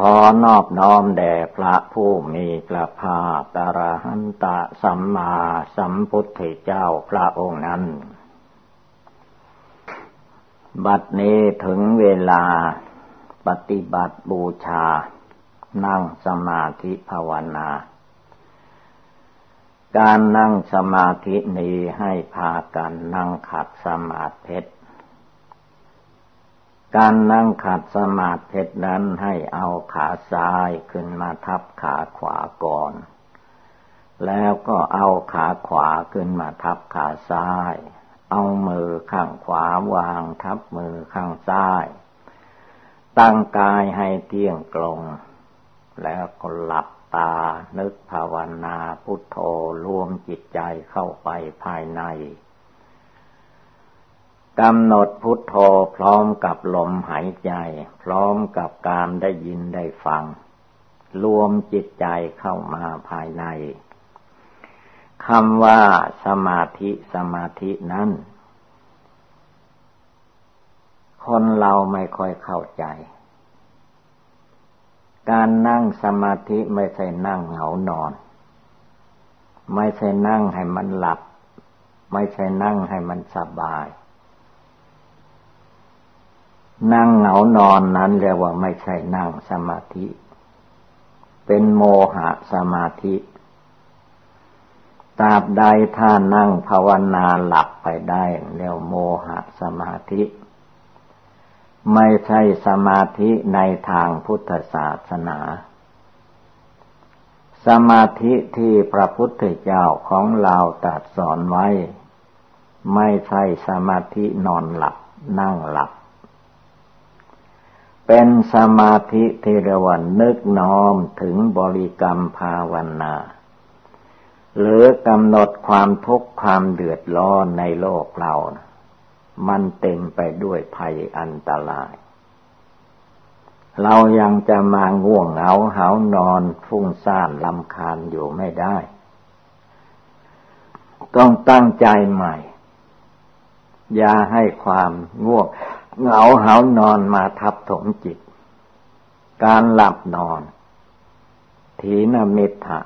ขอนอบน้อมแด่พระผู้มีพระภาคตรหันตะสัมมาสัมพุทธเจ้าพระองค์นั้น บัดนี้ถึงเวลาปฏิบัติบูชา นั่งสมาธิภาวนา การนั่งสมาธินี้ให้พากันนั่งขัดสมาธิ การนั่งขัดสมาธินั้นให้เอาขาซ้ายขึ้นมาทับขาขวาก่อน แล้วก็เอาขาขวาขึ้นมาทับขาซ้าย เอามือข้างขวาวางทับมือข้างซ้าย ตั้งกายให้เที่ยงตรง แล้วก็หลับตานึกภาวนาพุทโธรวมจิตใจเข้าไปภายใน กำหนดพุทโธพร้อมกับลมหายใจ พร้อมกับการได้ยินได้ฟัง รวมจิตใจเข้ามาภายในคำว่าสมาธิสมาธินั้น คนเราไม่ค่อยเข้าใจ การนั่งสมาธิไม่ใช่นั่งเหงานอน ไม่ใช่นั่งให้มันหลับ ไม่ใช่นั่งให้มันสบาย นั่งเหงานอนนั้นเรียกว่าไม่ใช่นั่งสมาธิ เป็นโมหะสมาธิตราบใดถ้านั่งภาวนาหลับไปได้เรียกโมหะสมาธิ ไม่ใช่สมาธิในทางพุทธศาสนา สมาธิที่พระพุทธเจ้าของเราตรัสสอนไว้ ไม่ใช่สมาธินอนหลับนั่งหลับ เป็นสมาธิเทรวันนึกน้อมถึงบริกรรมภาวนา หรือกำหนดความทุกข์ความเดือดร้อนในโลกเรา มันเต็มไปด้วยภัยอันตราย เรายังจะมาง่วงเหงาเหานอนฟุ้งซ่านลำคาญอยู่ไม่ได้ ต้องตั้งใจใหม่ อย่าให้ความง่วง เหงาเหานอนมาทับถมจิต การหลับนอน ถีนมิทะ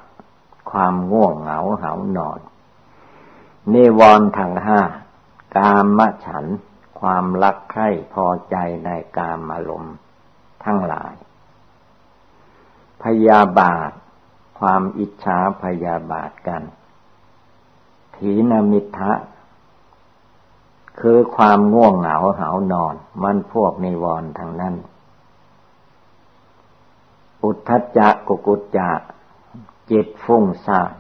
ความง่วงเหงาเหานอน นิวรณ์ทางห้ากามฉัน ความรักใคร่พอใจในกามอารมณ์ทั้งหลาย พยาบาท ความอิจฉาพยาบาทกัน ถีนมิทะ คือความง่วงเหงาเหานอน มันพวกนิวรณ์ทางนั้น อุทธัจักกุกุจจะจิตฟุ้งซ่าน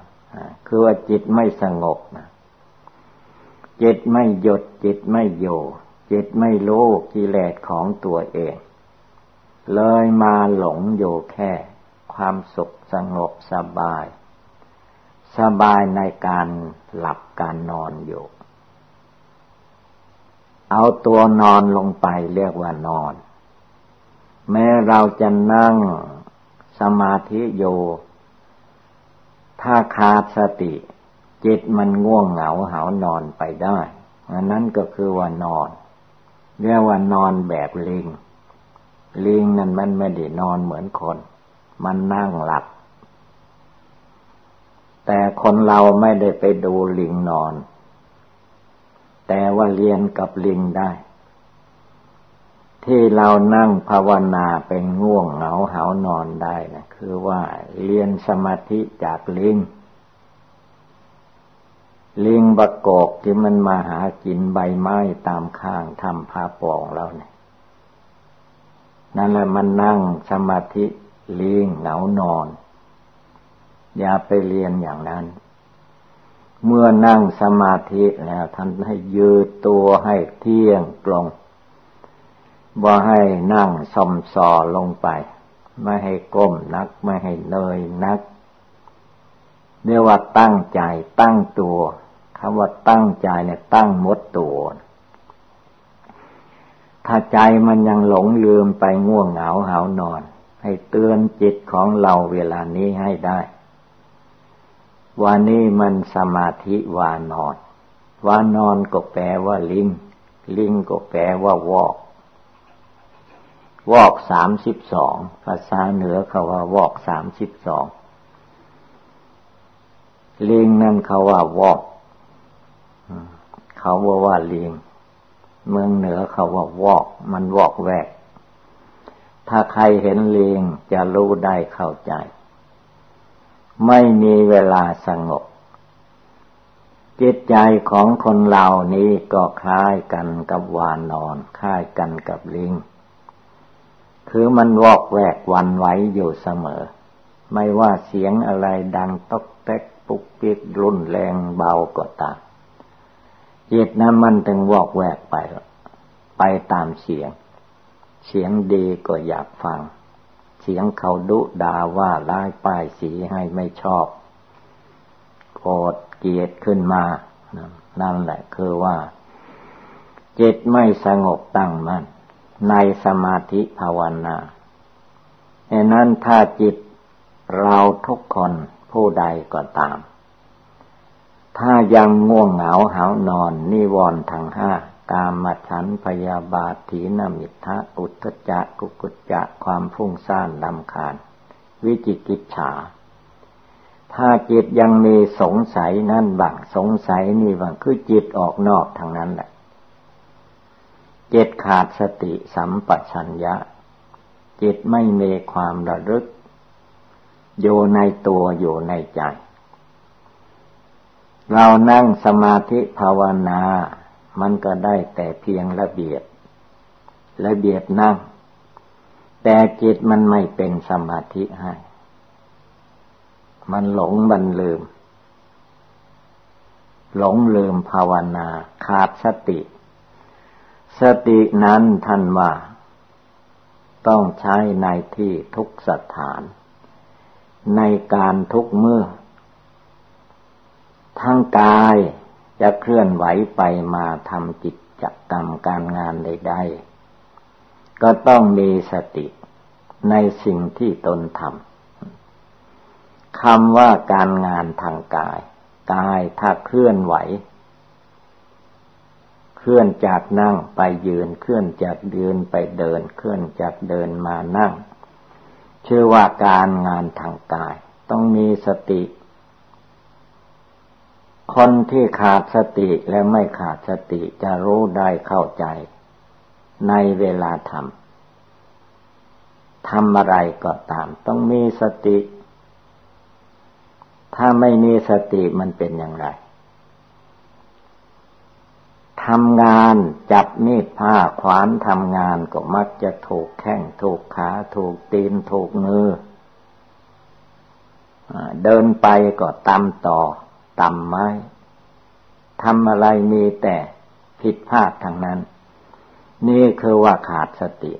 คือว่าจิตไม่สงบนะจิตไม่หยุดจิตไม่อยู่จิตไม่รู้กิเลสของตัวเอง เลยมาหลงอยู่แค่ ความสุขสงบสบาย สบายในการหลับการนอนอยู่ เอาตัวนอนลงไปเรียกว่านอน แม้เราจะนั่งสมาธิอยู่ถ้าขาดสติ จิตมันง่วงเหงาเหานอนไปได้อันนั้นก็คือว่านอน เรียกว่านอนแบบลิง ลิงนั่นมันไม่ได้นอนเหมือนคน มันนั่งหลับ แต่คนเราไม่ได้ไปดูลิงนอน แต่ว่าเรียนกับลิงได้ ที่เรานั่งภาวนาเป็นง่วงเหงาหานอนได้นะคือว่าเรียนสมาธิจากลิงลิงบะกอกที่มันมาหากินใบไม้ตามข้างทำผ้าปองเราเนี่ยนั่นแหละมันนั่งสมาธิลิงเหงานอน อย่าไปเรียนอย่างนั้น เมื่อนั่งสมาธิแล้วท่านให้ยืดตัวให้เที่ยงตรงบ่าให้นั่งสมสอลงไป ไม่ให้ก้มนัก ไม่ให้เนยนักเรียกว่าตั้งใจตั้งตัวคำว่าตั้งใจเนี่ยตั้งมดตัว ถ้าใจมันยังหลงลืมไปง่วงเหงาหานอน ให้เตือนจิตของเราเวลานี้ให้ได้ ว่านี้มันสมาธิวานอนวานอนก็แปลว่าลิง ลิงก็แปลว่าวอก วอกสามสิบสอง ภาษาเหนือเขาว่าวอกสามสิบสอง ลิงนั่นเขาว่าวอก เขาว่าว่าลิง เมืองเหนือเขาว่าวอก มันวอกแวก ถ้าใครเห็นลิงจะรู้ได้เข้าใจ ไม่มีเวลาสงบ จิตใจของคนเหล่านี้ก็คล้ายกันกับวานนอนคล้ายกันกับลิง คือมันวอกแวกวันไหวอยู่เสมอ ไม่ว่าเสียงอะไรดังตกแตกปุกปิกรุนแรงเบาก็ตามจิตนั้นมันถึงวอกแวกไป ไปตามเสียง เสียงดีก็อยากฟัง เสียงเขาดุด่าว่าร้ายป้ายสีให้ไม่ชอบ โกรธเกลียดขึ้นมา นั่นแหละคือว่า จิตไม่สงบตั้งมัน่นในสมาธิภาวนาดังนั้นถ้าจิตเราทุกคนผู้ใดก็ตาม ถ้ายังง่วงเหงาหานอนนิวรณ์ทั้งห้า กามฉันพยาบาทถีนมิทะอุทจักกุกุจจะความฟุ้งซ่านลำคาญ วิจิกิจฉา ถ้าจิตยังมีสงสัยนั่นบางสงสัยนี่บางคือจิตออกนอกทางนั้นแหละจิตขาดสติสัมปชัญญะ จิตไม่มีความระลึก อยู่ในตัวอยู่ในใจเรานั่งสมาธิภาวนา มันก็ได้แต่เพียงระเบียบ ระเบียบนั่ง แต่จิตมันไม่เป็นสมาธิให้ มันหลงบันลืม หลงลืมภาวนาขาดสติ สตินั้นท่านว่า ต้องใช้ในที่ทุกสถาน ในการทุกเมื่อ ทั้งกาย จะเคลื่อนไหวไปมาทำกิจกรรมการงานใดๆ ก็ต้องมีสติในสิ่งที่ตนทำคำว่าการงานทางกาย กายถ้าเคลื่อนไหว เคลื่อนจากนั่งไปยืน เคลื่อนจากยืนไปเดิน เคลื่อนจากเดินมานั่ง ชื่อว่าการงานทางกาย ต้องมีสติ คนที่ขาดสติและไม่ขาดสติจะรู้ได้เข้าใจ ในเวลาทำทำอะไรก็ตาม ต้องมีสติ ถ้าไม่มีสติมันเป็นอย่างไรทำงานจับมีดผ้าขวานทำงานก็มักจะถูกแข้งถูกขาถูกตีนถูกมือเดินไปก็ตำต่อ ต่ำไม้ทำอะไรมีแต่ผิดพลาดทางนั้น นี่คือว่าขาดสติ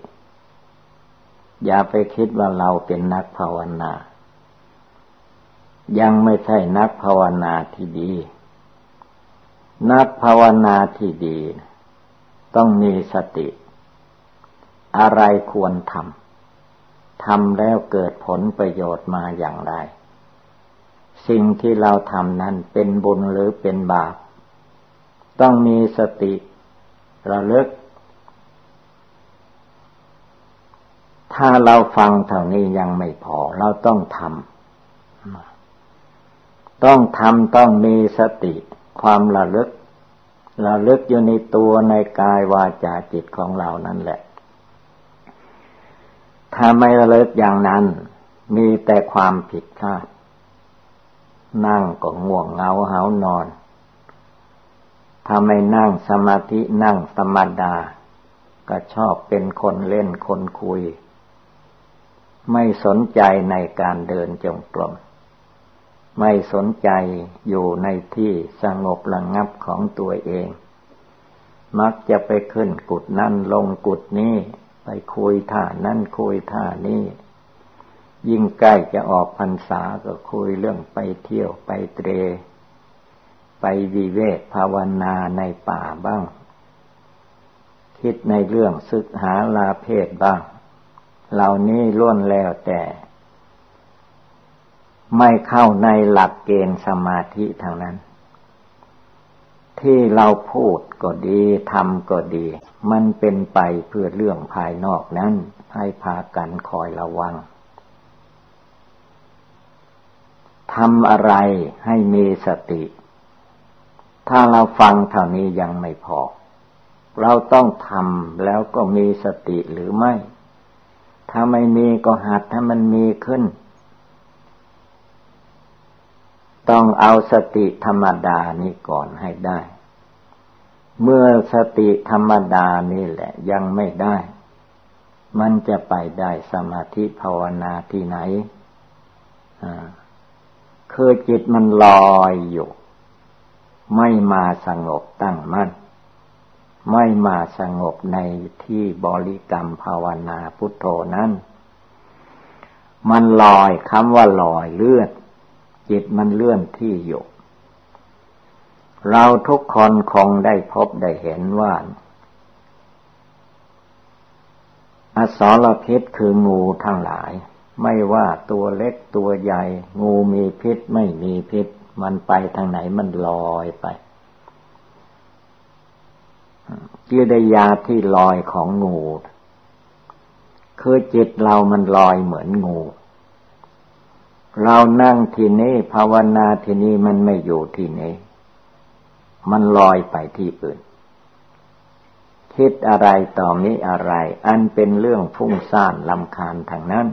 อย่าไปคิดว่าเราเป็นนักภาวนา ยังไม่ใช่นักภาวนาที่ดี นักภาวนาที่ดี ต้องมีสติ อะไรควรทำทำแล้วเกิดผลประโยชน์มาอย่างไร สิ่งที่เราทำนั้นเป็นบุญหรือเป็นบาป ต้องมีสติระลึก ถ้าเราฟังเท่านี้ยังไม่พอ เราต้องทำต้องทำต้องมีสติ ความระลึก ระลึกอยู่ในตัวในกายวาจาจิตของเรานั่นแหละ ถ้าไม่ระลึกอย่างนั้น มีแต่ความผิดพลาด นั่งก็ง่วงเหงาหานอน ถ้าไม่นั่งสมาธินั่งธรรมดา ก็ชอบเป็นคนเล่นคนคุย ไม่สนใจในการเดินจงกรม ไม่สนใจอยู่ในที่สงบระงงับของตัวเอง มักจะไปขึ้นกุดนั่นลงกุดนี้ ไปคุยท่านั่นคุยท่านี้ ยิ่งใกล้จะออกพรรษาก็คุยเรื่องไปเที่ยวไปเตร ไปวิเวกภาวนาในป่าบ้าง คิดในเรื่องศึกหาลาเพศบ้าง เหล่านี้ล้วนแล้วแต่ ไม่เข้าในหลักเกณฑ์สมาธิทางนั้น ที่เราพูดก็ดีทำก็ดี มันเป็นไปเพื่อเรื่องภายนอกนั้น ให้พากันคอยระวัง ทำอะไรให้มีสติ ถ้าเราฟังเท่านี้ยังไม่พอ เราต้องทำแล้วก็มีสติหรือไม่ ถ้าไม่มีก็หัดให้มันมีขึ้น ต้องเอาสติธรรมดานี้ก่อนให้ได้ เมื่อสติธรรมดานี่แหละยังไม่ได้ มันจะไปได้สมาธิภาวนาที่ไหน อ่า คือจิตมันลอยอยู่ ไม่มาสงบตั้งมั่น ไม่มาสงบในที่บริกรรมภาวนาพุทโธนั้น มันลอยคำว่าลอยเลื่อน จิตมันเลื่อนที่อยู่ เราทุกคนคงได้พบได้เห็นว่าอสรพิษคืองูทั้งหลาย ไม่ว่าตัวเล็กตัวใหญ่ งูมีพิษไม่มีพิษ มันไปทางไหนมันลอยไปกิริยาที่ลอยของงู คือจิตเรามันลอยเหมือนงู เรานั่งที่นี้ภาวนาที่นี้มันไม่อยู่ที่นี้มันลอยไปที่อื่น คิดอะไรต่อมิอะไร อันเป็นเรื่องฟุ้งซ่านลำคาญทางนั้น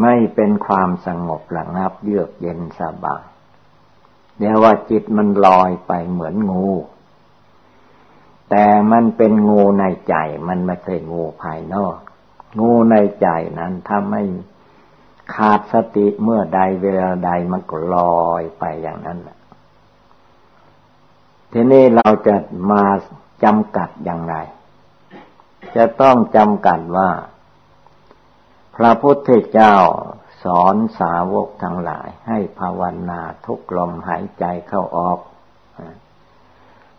ไม่เป็นความสงบระงับเยือกเย็นสบายเดี๋ยวว่าจิตมันลอยไปเหมือนงู แต่มันเป็นงูในใจมันไม่ใช่งูภายนอก งูในใจนั้นถ้าไม่ขาดสติเมื่อใดเวลาใดมันก็ลอยไปอย่างนั้นแหละทีนี้เราจะมาจำกัดอย่างไร จะต้องจำกัดว่า พระพุทธเจ้าสอนสาวกทั้งหลายให้ภาวนาทุกลมหายใจเข้าออก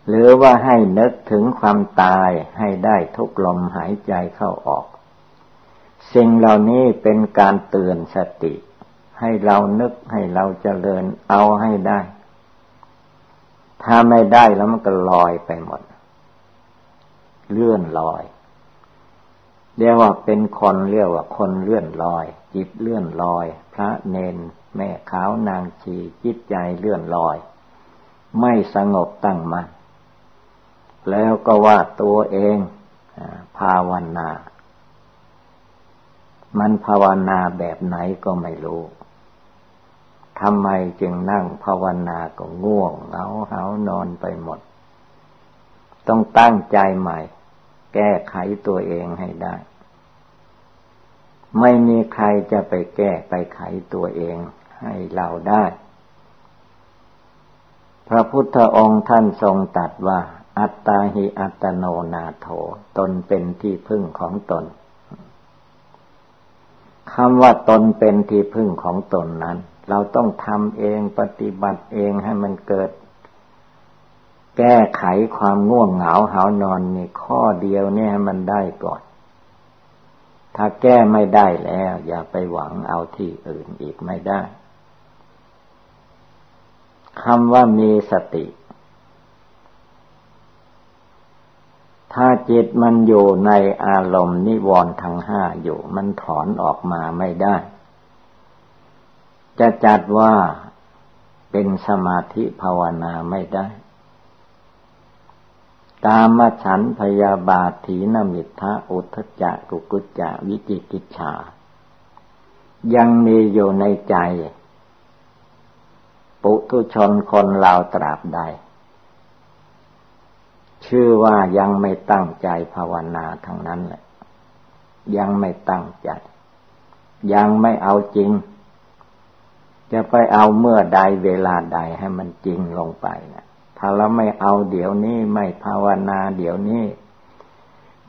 หรือว่าให้นึกถึงความตายให้ได้ทุกลมหายใจเข้าออก สิ่งเหล่านี้เป็นการเตือนสติ ให้เรานึกให้เราเจริญเอาให้ได้ ถ้าไม่ได้แล้วมันก็ลอยไปหมด เลื่อนลอย เรียกว่าเป็นคนเรียกว่าคนเลื่อนลอย จิตเลื่อนลอย พระเนน แม่ขาวนางชีจิตใจเลื่อนลอย ไม่สงบตั้งมัน่นแล้วก็ว่าตัวเองภาวนา มันภาวนาแบบไหนก็ไม่รู้ทำไมจึงนั่งภาวนาก็ง่วงเหงาเหานอนไปหมด ต้องตั้งใจใหม่ แก้ไขตัวเองให้ได้ ไม่มีใครจะไปแก้ไปไขตัวเองให้เราได้ พระพุทธองค์ท่านทรงตัดว่า อัตตาหิอัตโนนาโถ ตนเป็นที่พึ่งของตนคำว่าตนเป็นที่พึ่งของตนนั้น เราต้องทำเองปฏิบัติเองให้มันเกิด แก้ไขความง่วงเหงาหานอนนี่ข้อเดียวเนี่ยมันได้ก่อน ถ้าแก้ไม่ได้แล้ว อย่าไปหวังเอาที่อื่นอีกไม่ได้คำว่ามีสติ ถ้าจิตมันอยู่ในอารมณ์นิวรณ์ทั้งห้าอยู่ มันถอนออกมาไม่ได้ จะจัดว่าเป็นสมาธิภาวนาไม่ได้ กามฉันพยาบาทถีนมิทะอุทจักกุกุจจะวิจิกิจฉา ยังมีอยู่ในใจ ปุถุชนคนเราตราบใด ชื่อว่ายังไม่ตั้งใจภาวนาทั้งนั้นแหละ ยังไม่ตั้งใจ ยังไม่เอาจริง จะไปเอาเมื่อใดเวลาใดให้มันจริงลงไปนะ ถ้าเราไม่เอาเดี๋ยวนี้ไม่ภาวนาเดี๋ยวนี้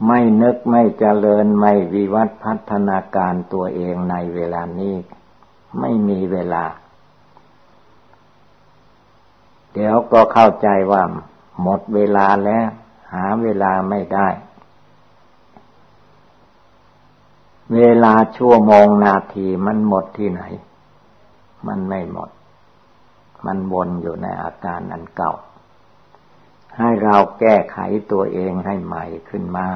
ไม่นึกไม่เจริญไม่วิวัฒพัฒนาการตัวเองในเวลานี้ ไม่มีเวลา เดี๋ยวก็เข้าใจว่า หมดเวลาแล้ว หาเวลาไม่ได้ เวลาชั่วโมงนาทีมันหมดที่ไหน มันไม่หมด มันวนอยู่ในอาการอันเก่า ให้เราแก้ไขตัวเองให้ใหม่ขึ้นมา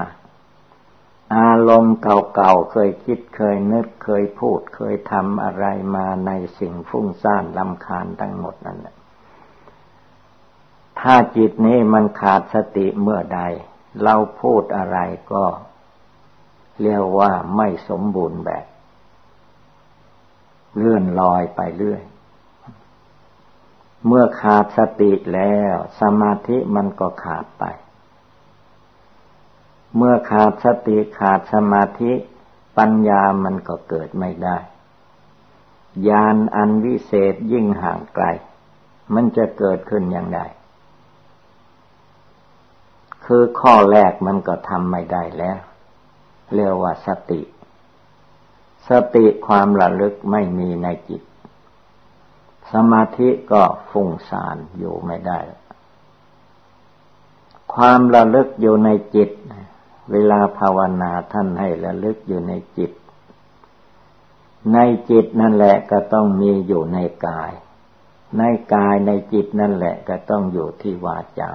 อารมณ์เก่าๆเคยคิดเคยนึกเคยพูดเคยทำอะไรมาในสิ่งฟุ้งซ่านลำคาญทั้งหมดนั่นแหละถ้าจิตนี้มันขาดสติเมื่อใด เราพูดอะไรก็เรียกว่าไม่สมบูรณ์แบบ เลื่อนลอยไปเรื่อย เมื่อขาดสติแล้ว สมาธิมันก็ขาดไป เมื่อขาดสติขาดสมาธิปัญญามันก็เกิดไม่ได้ ญาณอันวิเศษยิ่งห่างไกล มันจะเกิดขึ้นอย่างไรคือข้อแรกมันก็ทำไม่ได้แล้ว เรียกว่าสติ สติความระลึกไม่มีในจิต สมาธิก็ฟุ้งซ่านอยู่ไม่ได้ ความระลึกอยู่ในจิต เวลาภาวนาท่านให้ระลึกอยู่ในจิต ในจิตนั่นแหละก็ต้องมีอยู่ในกาย ในกายในจิตนั่นแหละก็ต้องอยู่ที่วาจา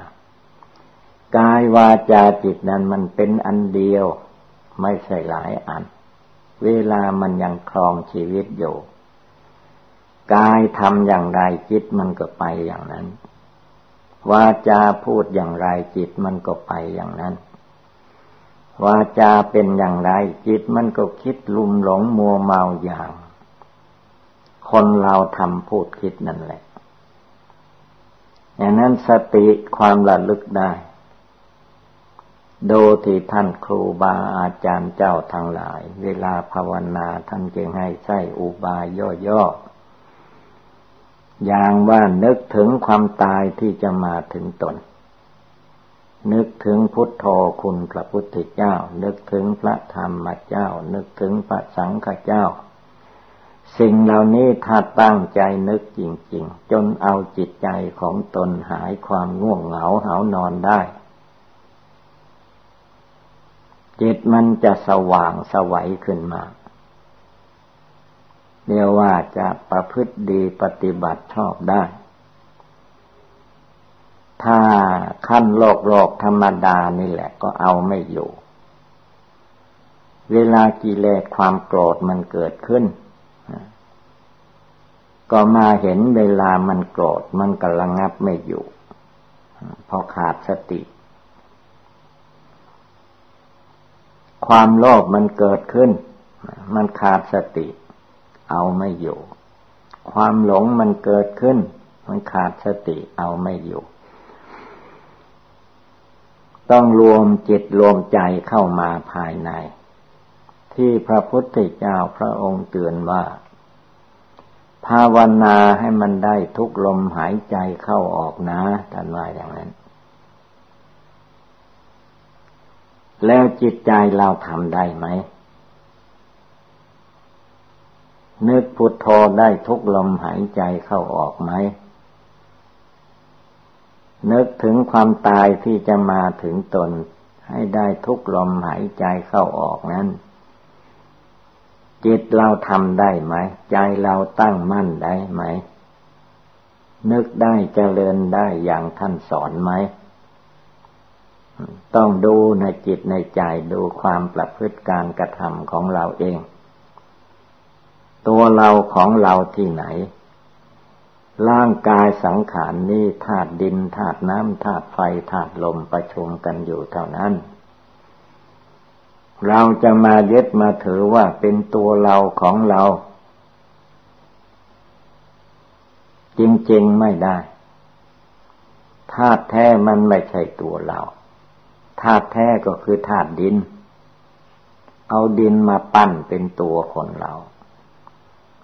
กายวาจาจิตนั้นมันเป็นอันเดียว ไม่ใช่หลายอัน เวลามันยังครองชีวิตอยู่ กายทำอย่างไรจิตมันก็ไปอย่างนั้นวาจาพูดอย่างไรจิตมันก็ไปอย่างนั้นวาจาเป็นอย่างไรจิตมันก็คิดลุ่มหลงมัวเมาอย่าง คนเราทำพูดคิดนั่นแหละอย่างนั้นสติความระลึกได้ดูที่ท่านครูบาอาจารย์เจ้าทั้งหลาย เวลาภาวนาท่านเก่งให้ใช้อุบายย่อๆ อย่างว่านึกถึงความตายที่จะมาถึงตน นึกถึงพุทโธคุณพระพุทธเจ้า นึกถึงพระธรรมเจ้า นึกถึงพระสังฆเจ้า สิ่งเหล่านี้ถ้าตั้งใจนึกจริง ๆ จนเอาจิตใจของตนหายความง่วงเหงาหานอนได้ จิตมันจะสว่างสวัยขึ้นมา เรียกว่าจะประพฤติดีปฏิบัติชอบได้ ถ้าขั้นโลกโลกธรรมดานี่แหละก็เอาไม่อยู่ เวลากิเลสความโกรธมันเกิดขึ้น ก็มาเห็นเวลามันโกรธมันกำลังงับไม่อยู่ พอขาดสติความโลภมันเกิดขึ้น มันขาดสติ เอาไม่อยู่ ความหลงมันเกิดขึ้น มันขาดสติเอาไม่อยู่ ต้องรวมจิตรวมใจเข้ามาภายใน ที่พระพุทธเจ้าพระองค์เตือนว่า ภาวนาให้มันได้ทุกลมหายใจเข้าออกนะท่านว่าอย่างนั้น แล้วจิตใจเราทำได้ไหม นึกพุทโธได้ทุกลมหายใจเข้าออกไหม นึกถึงความตายที่จะมาถึงตน ให้ได้ทุกลมหายใจเข้าออกนั้น จิตเราทำได้ไหม ใจเราตั้งมั่นได้ไหม นึกได้เจริญได้อย่างท่านสอนไหม ต้องดูในจิตในใจดูความประพฤติการกระทำของเราเอง ตัวเราของเราที่ไหน ร่างกายสังขารนนี้ธาตุดินธาตุน้ำธาตุไฟธาตุลมประชุมกันอยู่เท่านั้น เราจะมายึดมาถือว่าเป็นตัวเราของเรา จริงๆไม่ได้ธาตุแท้มันไม่ใช่ตัวเราธาตุแท้ก็คือธาตุดิน เอาดินมาปั้นเป็นตัวคนเรา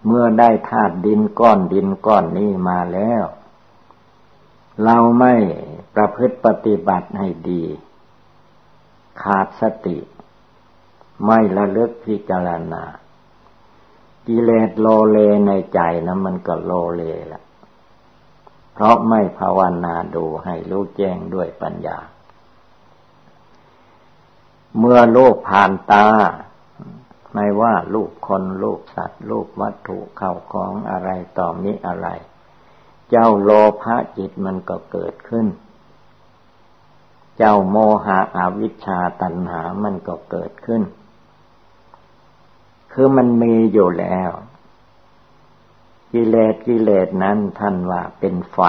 เมื่อได้ธาตุดินก้อนดินก้อนนี้มาแล้ว เราไม่ประพฤติปฏิบัติให้ดี ขาดสติ ไม่ระลึกพิจารณา กิเลสโลเลในใจนะมันก็โลเลละเพราะไม่ภาวนาดูให้รู้แจ้งด้วยปัญญา เมื่อโลกผ่านตา ไม่ว่าลูกคนลูกสัตว์ลูกวัตถุเข้าของอะไรต่อมิอะไร เจ้าโลภะจิตมันก็เกิดขึ้น เจ้าโมหะอาวิชชาตัณหามันก็เกิดขึ้น คือมันมีอยู่แล้ว กิเลสกิเลสนั้นท่านว่าเป็นไฟ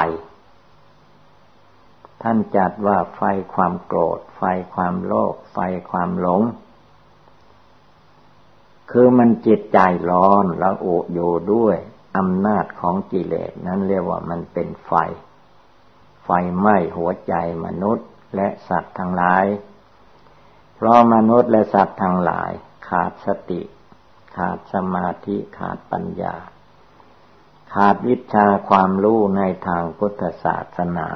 ท่านจัดว่าไฟความโกรธ ไฟความโลภไฟความหลง คือมันจิตใจร้อนแล้วอุอยด้วยอำนาจของกิเลสนั้นเรียกว่ามันเป็นไฟ ไฟไหม้หัวใจมนุษย์และสัตว์ทั้งหลาย เพราะมนุษย์และสัตว์ทั้งหลาย ขาดสติ ขาดสมาธิขาดปัญญา ขาดวิชาความรู้ในทางพุทธศาสนา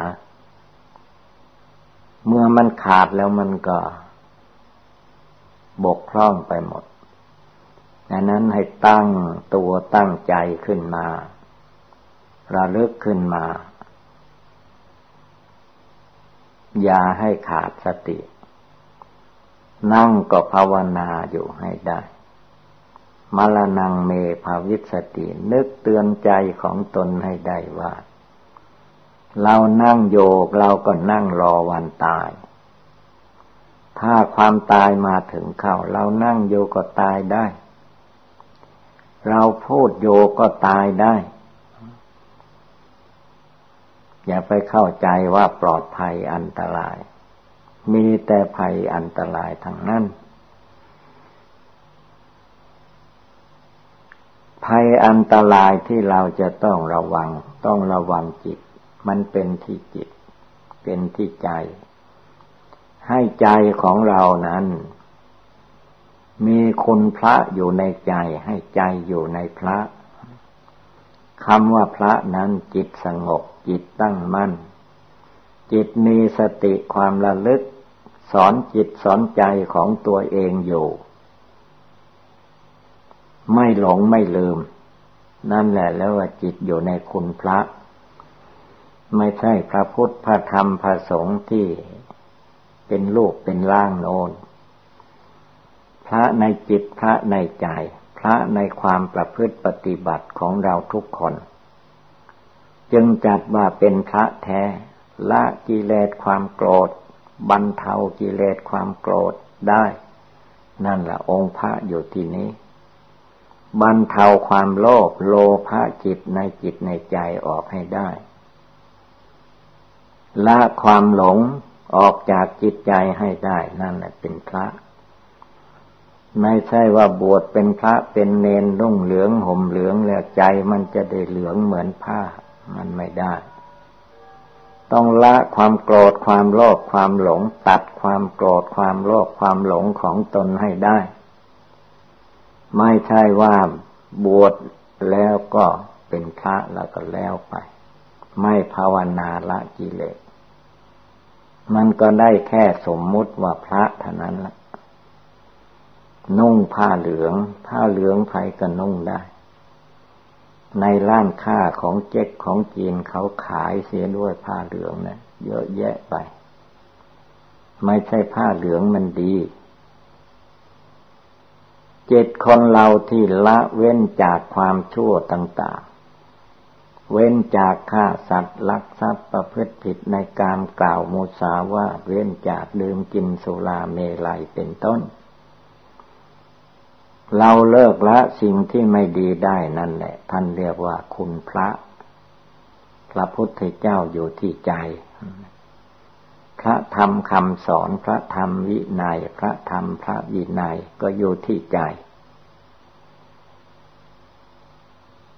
เมื่อมันขาดแล้วมันก็ บกพร่องไปหมด ดังนั้นให้ตั้งตัวตั้งใจขึ้นมา ระลึกขึ้นมา อย่าให้ขาดสติ นั่งก็ภาวนาอยู่ให้ได้มรณงเมภาวิสติ นึกเตือนใจของตนให้ได้ว่า เรานั่งโยกเราก็นั่งรอวันตาย ถ้าความตายมาถึงเข้า เรานั่งโยก็ตายได้ เราพูดโยก็ตายได้ อย่าไปเข้าใจว่าปลอดภัยอันตราย มีแต่ภัยอันตรายทางนั้น ภัยอันตรายที่เราจะต้องระวัง ต้องระวังจิต มันเป็นที่จิต เป็นที่ใจ ให้ใจของเรานั้น มีคุณพระอยู่ในใจให้ใจอยู่ในพระคำว่าพระนั้นจิตสงบจิตตั้งมั่น จิตมีสติความระลึก สอนจิตสอนใจของตัวเองอยู่ ไม่หลงไม่ลืม นั่นแหละแล้วว่าจิตอยู่ในคุณพระ ไม่ใช่พระพุทธพระธรรมพระสงฆ์ที่เป็นลูกเป็นร่างโนน พระในจิตพระในใจ พระในความประพฤติปฏิบัติของเราทุกคน จึงจัดว่าเป็นพระแท้ ละกิเลสความโกรธ บรรเทากิเลสความโกรธได้ นั่นแหละองค์พระอยู่ที่นี้บรรเทาความโลภโลภะจิตในจิตในใจออกให้ได้ ละความหลงออกจากจิตใจให้ได้ นั่นแหละเป็นพระ ไม่ใช่ว่าบวชเป็นพระเป็นเนนนุ่งเหลืองห่มเหลืองแล้วใจมันจะได้เหลืองเหมือนผ้า มันไม่ได้ ต้องละความโกรธความโลภความหลง ตัดความโกรธความโลภความหลงของตนให้ได้ ไม่ใช่ว่าบวชแล้วก็เป็นพระแล้วก็แล้วไป ไม่ภาวนาละกิเลสมันก็ได้แค่สมมุติว่าพระเท่านั้นล่ะ นุ่งผ้าเหลือง ผ้าเหลืองไผก็นุ่งได้ ในร้านค้าของเจ๊กของจีนเขาขายเสียด้วยผ้าเหลืองนะี่ยเยอะแยะไป ไม่ใช่ผ้าเหลืองมันดีเจ็ดคนเราที่ละเว้นจากความชั่วต่างๆ เว้นจากฆ่าสัตว์ลักทรัพย์ประพฤติผิดในการกล่าวมุสาวาเว้นจากดื่มกินสุราเมลัยเป็นต้น เราเลิกละสิ่งที่ไม่ดีได้นั่นแหละ ท่านเรียกว่าคุณพระ พระพุทธเจ้าอยู่ที่ใจ พระธรรมคำสอนพระธรรมวินัย พระธรรมพระวินัยก็อยู่ที่ใจ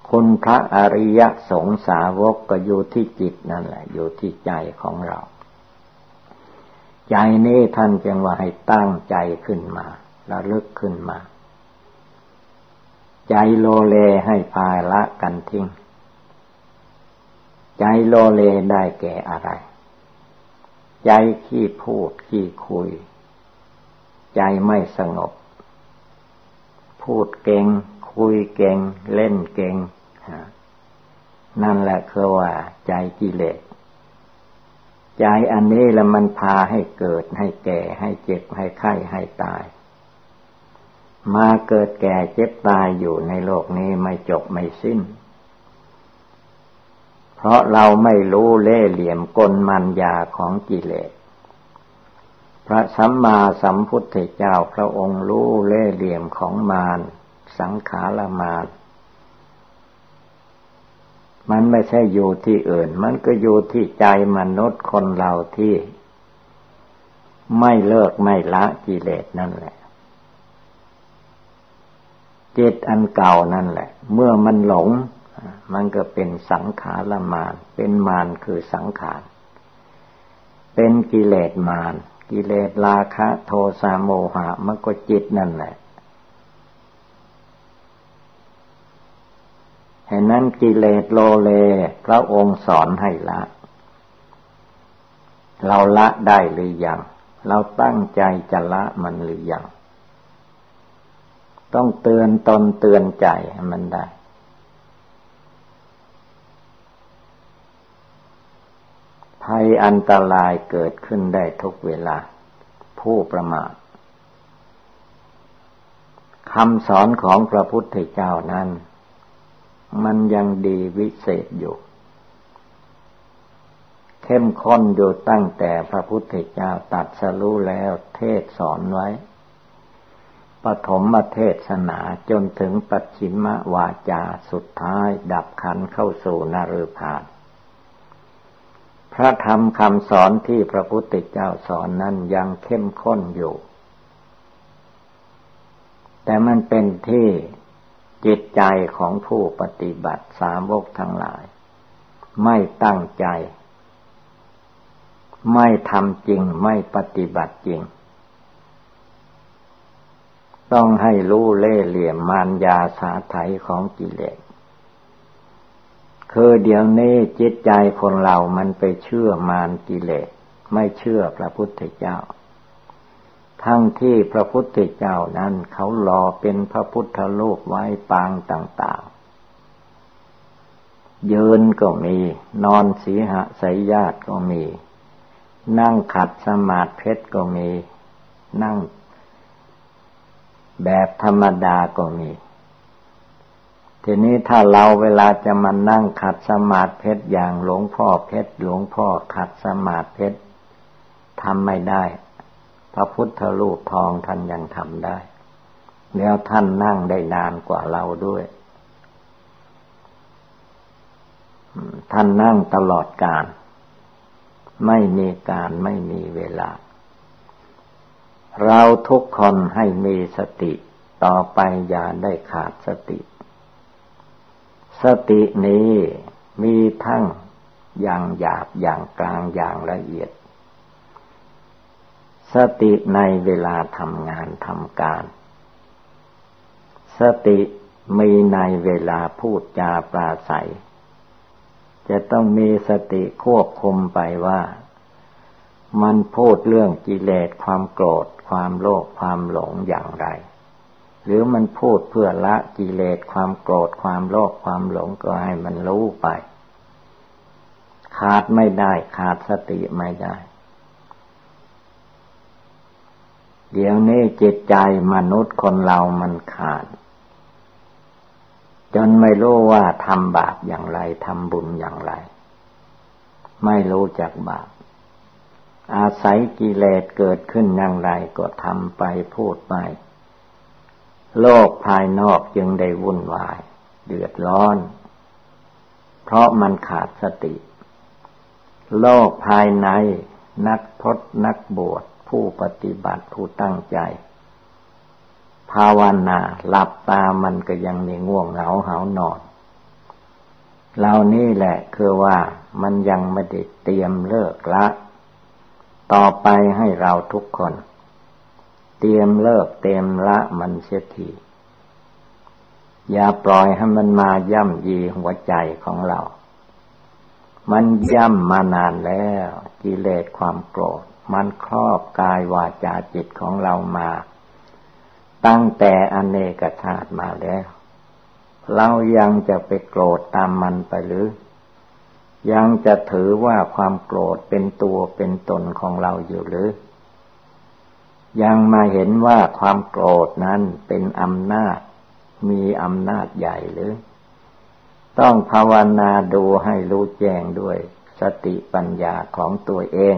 คุณพระอริยสงสาวกก็อยู่ที่จิตนั่นแหละ อยู่ที่ใจของเรา ใจนี้ท่านจึงว่าให้ตั้งใจขึ้นมา แล้วลึกขึ้นมา ใจโลเลให้พายละกันทิ้ง ใจโลเลได้แก่อะไร ใจขี้พูดขี้คุย ใจไม่สงบ พูดเก่ง คุยเก่ง เล่นเก่ง นั่นแหละคือว่า ใจกิเลส ใจอันนี้ล้วมันพาให้เกิดให้แก่ให้เจ็บให้ไข้ให้ตาย มาเกิดแก่เจ็บตายอยู่ในโลกนี้ไม่จบไม่สิ้น เพราะเราไม่รู้เล่เหลี่ยมกลมันยาของกิเลส พระสัมมาสัมพุทธเจ้าพระองค์รู้เล่เหลี่ยมของมารสังขารมารมันไม่ใช่อยู่ที่อื่น มันก็อยู่ที่ใจมนุษย์คนเราที่ ไม่เลิกไม่ละกิเลสนั่นแหละ จิตอันเก่านั่นแหละ เมื่อมันหลง มันก็เป็นสังขารมาน เป็นมานคือสังขาร เป็นกิเลสมาน กิเลสราคะ โทสะโมหะ มันก็จิตนั่นแหละฉะนั้นกิเลสโลเล พระองค์สอนให้ละ เราละได้หรือยัง เราตั้งใจจะละมันหรือยัง ต้องเตือนตนเตือนใจให้มันได้ ภัยอันตรายเกิดขึ้นได้ทุกเวลา ผู้ประมาทคำสอนของพระพุทธเจ้านั้น มันยังดีวิเศษอยู่ เข้มข้นอยู่ตั้งแต่พระพุทธเจ้าตัดสรู้แล้วเทศสอนไว้ ปฐมเทศนาจนถึงปัจฉิมวาจาสุดท้ายดับขันเข้าสู่นารพาพระธรรมคำสอนที่พระพุทธเจ้าสอนนั้นยังเข้มข้นอยู่ แต่มันเป็นที่จิตใจของผู้ปฏิบัติสามวกทั้งหลาย ไม่ตั้งใจ ไม่ทำจริงไม่ปฏิบัติจริง ต้องให้รู้เล่เหลี่ยมมารยาสาไถของกิเลส คือเดี๋ยวนี้จิตใจคนเรามันไปเชื่อมารกิเลส ไม่เชื่อพระพุทธเจ้า ทั้งที่พระพุทธเจ้านั้นเขารอเป็นพระพุทธรูปไว้ปางต่างๆ ยืนก็มี นอนสีหะสยญาติก็มี นั่งขัดสมาธิเพชรก็มี นั่ง แบบธรรมดาก็มี ทีนี้ถ้าเราเวลาจะมานั่งขัดสมาธิเพชรอย่างหลวงพ่อเพชรหลวงพ่อขัดสมาธิเพชรทำไม่ได้ พระพุทธรูปทองท่านยังทำได้ แล้วท่านนั่งได้นานกว่าเราด้วย ท่านนั่งตลอดการ ไม่มีการไม่มีเวลา เราทุกคนให้มีสติต่อไปอย่าได้ขาดสติ สตินี้มีทั้งอย่างหยาบอย่างกลางอย่างละเอียด สติในเวลาทำงานทำการ สติมีในเวลาพูดจาปราศัย จะต้องมีสติควบคุมไปว่า มันพูดเรื่องกิเลสความโกรธ ความโลภความหลงอย่างไร หรือมันพูดเพื่อละกิเลสความโกรธความโลภความหลงก็ให้มันรู้ไป ขาดไม่ได้ขาดสติไม่ได้ เดี๋ยวนี้จิตใจมนุษย์คนเรามันขาด จนไม่รู้ว่าทำบาปอย่างไรทำบุญอย่างไร ไม่รู้จักบาป อาศัยกิเลสเกิดขึ้นอย่างไรก็ทำไปพูดไป โลกภายนอกจึงได้วุ่นวาย เดือดร้อน เพราะมันขาดสติ โลกภายในนักพจนักบวชผู้ปฏิบัติผู้ตั้งใจ ภาวนาหลับตามันก็ยังมีง่วงเหงาเหานอนเหล่านี้แหละคือว่ามันยังไม่ได้เตรียมเลิกละ ต่อไปให้เราทุกคน เตรียมเลิกเตรียมละมันเสียทีอย่าปล่อยให้มันมาย่ำยีหัวใจของเรา มันย่ำมานานแล้วกิเลสความโกรธ มันครอบกายวาจาจิตของเรามา ตั้งแต่อเนกชาติมาแล้ว เรายังจะไปโกรธตามมันไปหรือ ยังจะถือว่าความโกรธเป็นตัวเป็นตนของเราอยู่หรือ ยังมาเห็นว่าความโกรธนั้นเป็นอำนาจ มีอำนาจใหญ่หรือ ต้องภาวนาดูให้รู้แจ้งด้วยสติปัญญาของตัวเอง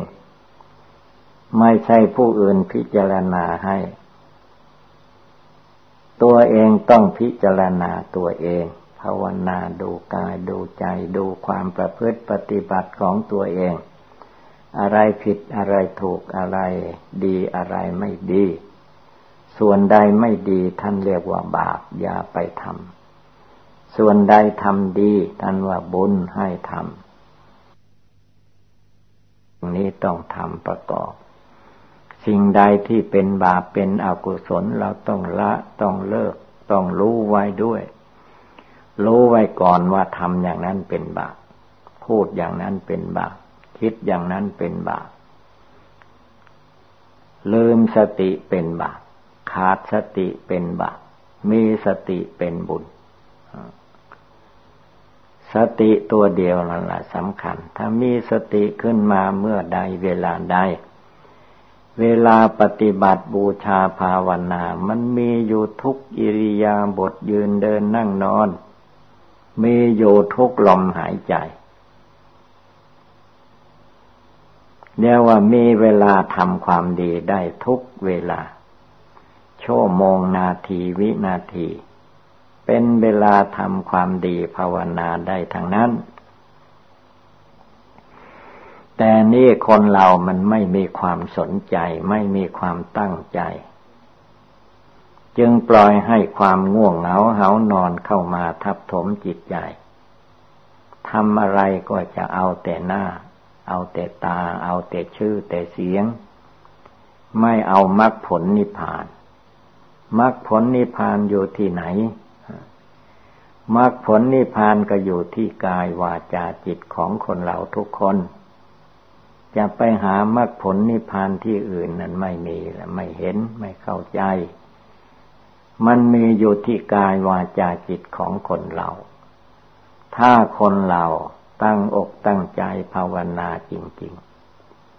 ไม่ใช่ผู้อื่นพิจารณาให้ ตัวเองต้องพิจารณาตัวเอง ภาวนาดูกายดูใจดูความประพฤติปฏิบัติของตัวเอง อะไรผิดอะไรถูกอะไรดีอะไรไม่ดี ส่วนใดไม่ดีท่านเรียกว่าบาปอย่าไปทำส่วนใดทำดีท่านว่าบุญให้ทำนี้ต้องทำประกอบสิ่งใดที่เป็นบาปเป็นอกุศลเราต้องละต้องเลิก ต้องรู้ไว้ด้วย รู้ไว้ก่อนว่าทำอย่างนั้นเป็นบาปพูดอย่างนั้นเป็นบาปคิดอย่างนั้นเป็นบาปลืมสติเป็นบาปขาดสติเป็นบาปมีสติเป็นบุญ สติตัวเดียวนั่นแหละสำคัญ ถ้ามีสติขึ้นมาเมื่อใดเวลาใดเวลาปฏิบัติบูชาภาวนา มันมีอยู่ทุกอิริยาบถยืนเดินนั่งนอน มีอยู่ทุกลมหายใจเรียกว่ามีเวลาทำความดีได้ทุกเวลา ชั่วโมงนาทีวินาที เป็นเวลาทำความดีภาวนาได้ทั้งนั้น แต่นี่คนเรามันไม่มีความสนใจ ไม่มีความตั้งใจ จึงปล่อยให้ความง่วงเหงาเหานอนเข้ามาทับถมจิตใจทำอะไรก็จะเอาแต่หน้า เอาแต่ตา เอาแต่ชื่อแต่เสียง ไม่เอามรรคผลนิพพานมรรคผลนิพพานอยู่ที่ไหนมรรคผลนิพพานก็อยู่ที่กายวาจาจิตของคนเราทุกคน จะไปหามรรคผลนิพพานที่อื่นนั้นไม่มีและไม่เห็นไม่เข้าใจ มันมีอยู่ที่กายวาจาจิตของคนเรา ถ้าคนเราตั้งอกตั้งใจภาวนาจริง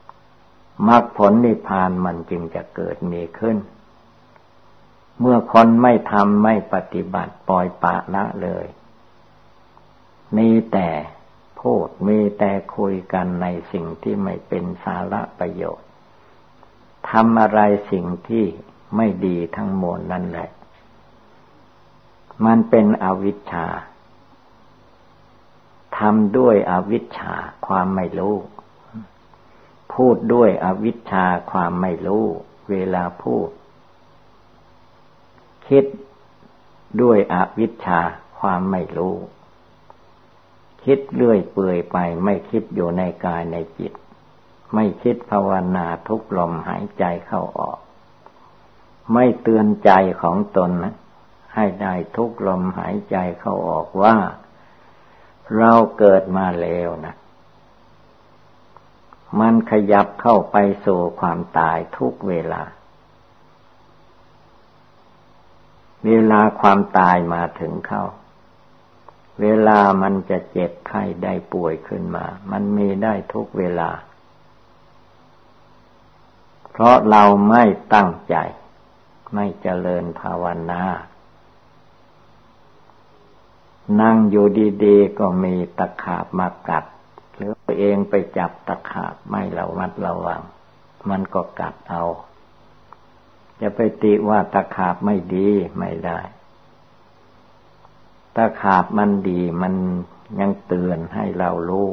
ๆมรรคผลนิพพานมันจึงจะเกิดมีขึ้น เมื่อคนไม่ทำไม่ปฏิบัติปล่อยปะละเลย มีแต่พูดมีแต่คุยกันในสิ่งที่ไม่เป็นสาระประโยชน์ทำอะไรสิ่งที่ไม่ดีทั้งมวลนั่นแหละ มันเป็นอวิชชาทำด้วยอวิชชาความไม่รู้ พูดด้วยอวิชชาความไม่รู้ เวลาพูด คิดด้วยอวิชชาความไม่รู้ คิดเลื่อยเปื่อยไปไม่คิดอยู่ในกายในจิต ไม่คิดภาวนาทุกลมหายใจเข้าออก ไม่เตือนใจของตนนะ ให้ได้ทุกลมหายใจเข้าออกว่า เราเกิดมาแล้วนะมันขยับเข้าไปสู่ความตายทุกเวลา เวลาความตายมาถึงเข้า เวลามันจะเจ็บไข้ได้ป่วยขึ้นมา มันมีได้ทุกเวลา เพราะเราไม่ตั้งใจ ไม่เจริญภาวนา นั่งอยู่ดีๆก็มีตะขาบมากัด หรือตัวเองไปจับตะขาบไม่ระมัดระวัง มันก็กัดเอาจะไปติว่าตะขาบไม่ดีไม่ได้ ตะขาบมันดีมันยังเตือนให้เรารู้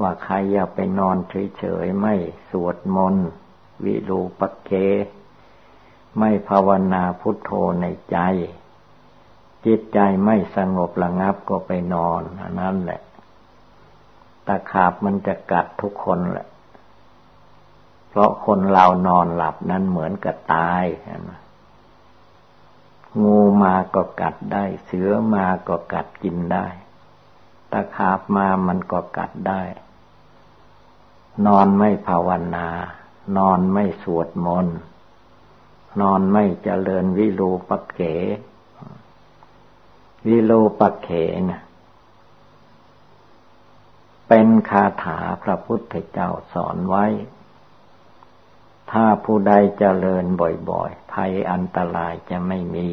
ว่าใครอย่าไปนอนเฉยๆไม่สวดมนต์วิรูปเก ไม่ภาวนาพุทโธในใจ จิตใจไม่สงบระงับก็ไปนอนอนั่นแหละ ตะขาบมันจะกัดทุกคนแหละ เพราะคนเรานอนหลับนั้นเหมือนกับตายงูมาก็กัดได้ เสือมาก็กัดกินได้ ตะขาบมามันก็กัดได้ นอนไม่ภาวนา นอนไม่สวดมนต์ นอนไม่เจริญวิรูปัก วิรูปักเขนะเป็นคาถาพระพุทธเจ้าสอนไว้ ถ้าผู้ใดเจริญบ่อยๆ ภัยอันตรายจะไม่มี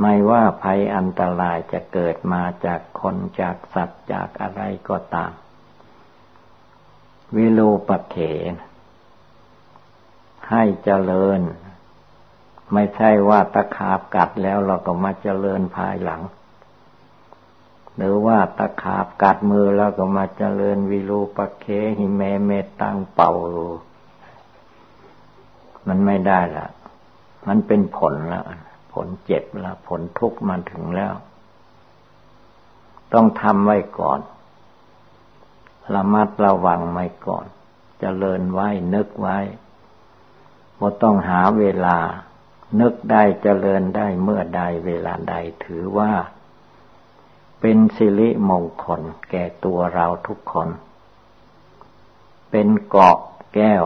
ไม่ว่าภัยอันตรายจะเกิดมาจากคนจากสัตว์จากอะไรก็ตาม วิโลปเขนให้เจริญ ไม่ใช่ว่าตะขาบกัดแล้วเราก็มาเจริญภายหลัง หรือว่าตะขาบกัดมือแล้วก็มาเจริญวิรูปเคหิเมเมตังเป่ามันไม่ได้ละมันเป็นผลละผลเจ็บละผลทุกข์มาถึงแล้ว ต้องทำไว้ก่อนระมัดระวังไว้ก่อนจเจริญไว้นึกไว้บ่ต้องหาเวลา นึกได้เจริญได้เมื่อใดเวลาใดถือว่า เป็นสิริมงคลแก่ตัวเราทุกคน เป็นเกาะแก้ว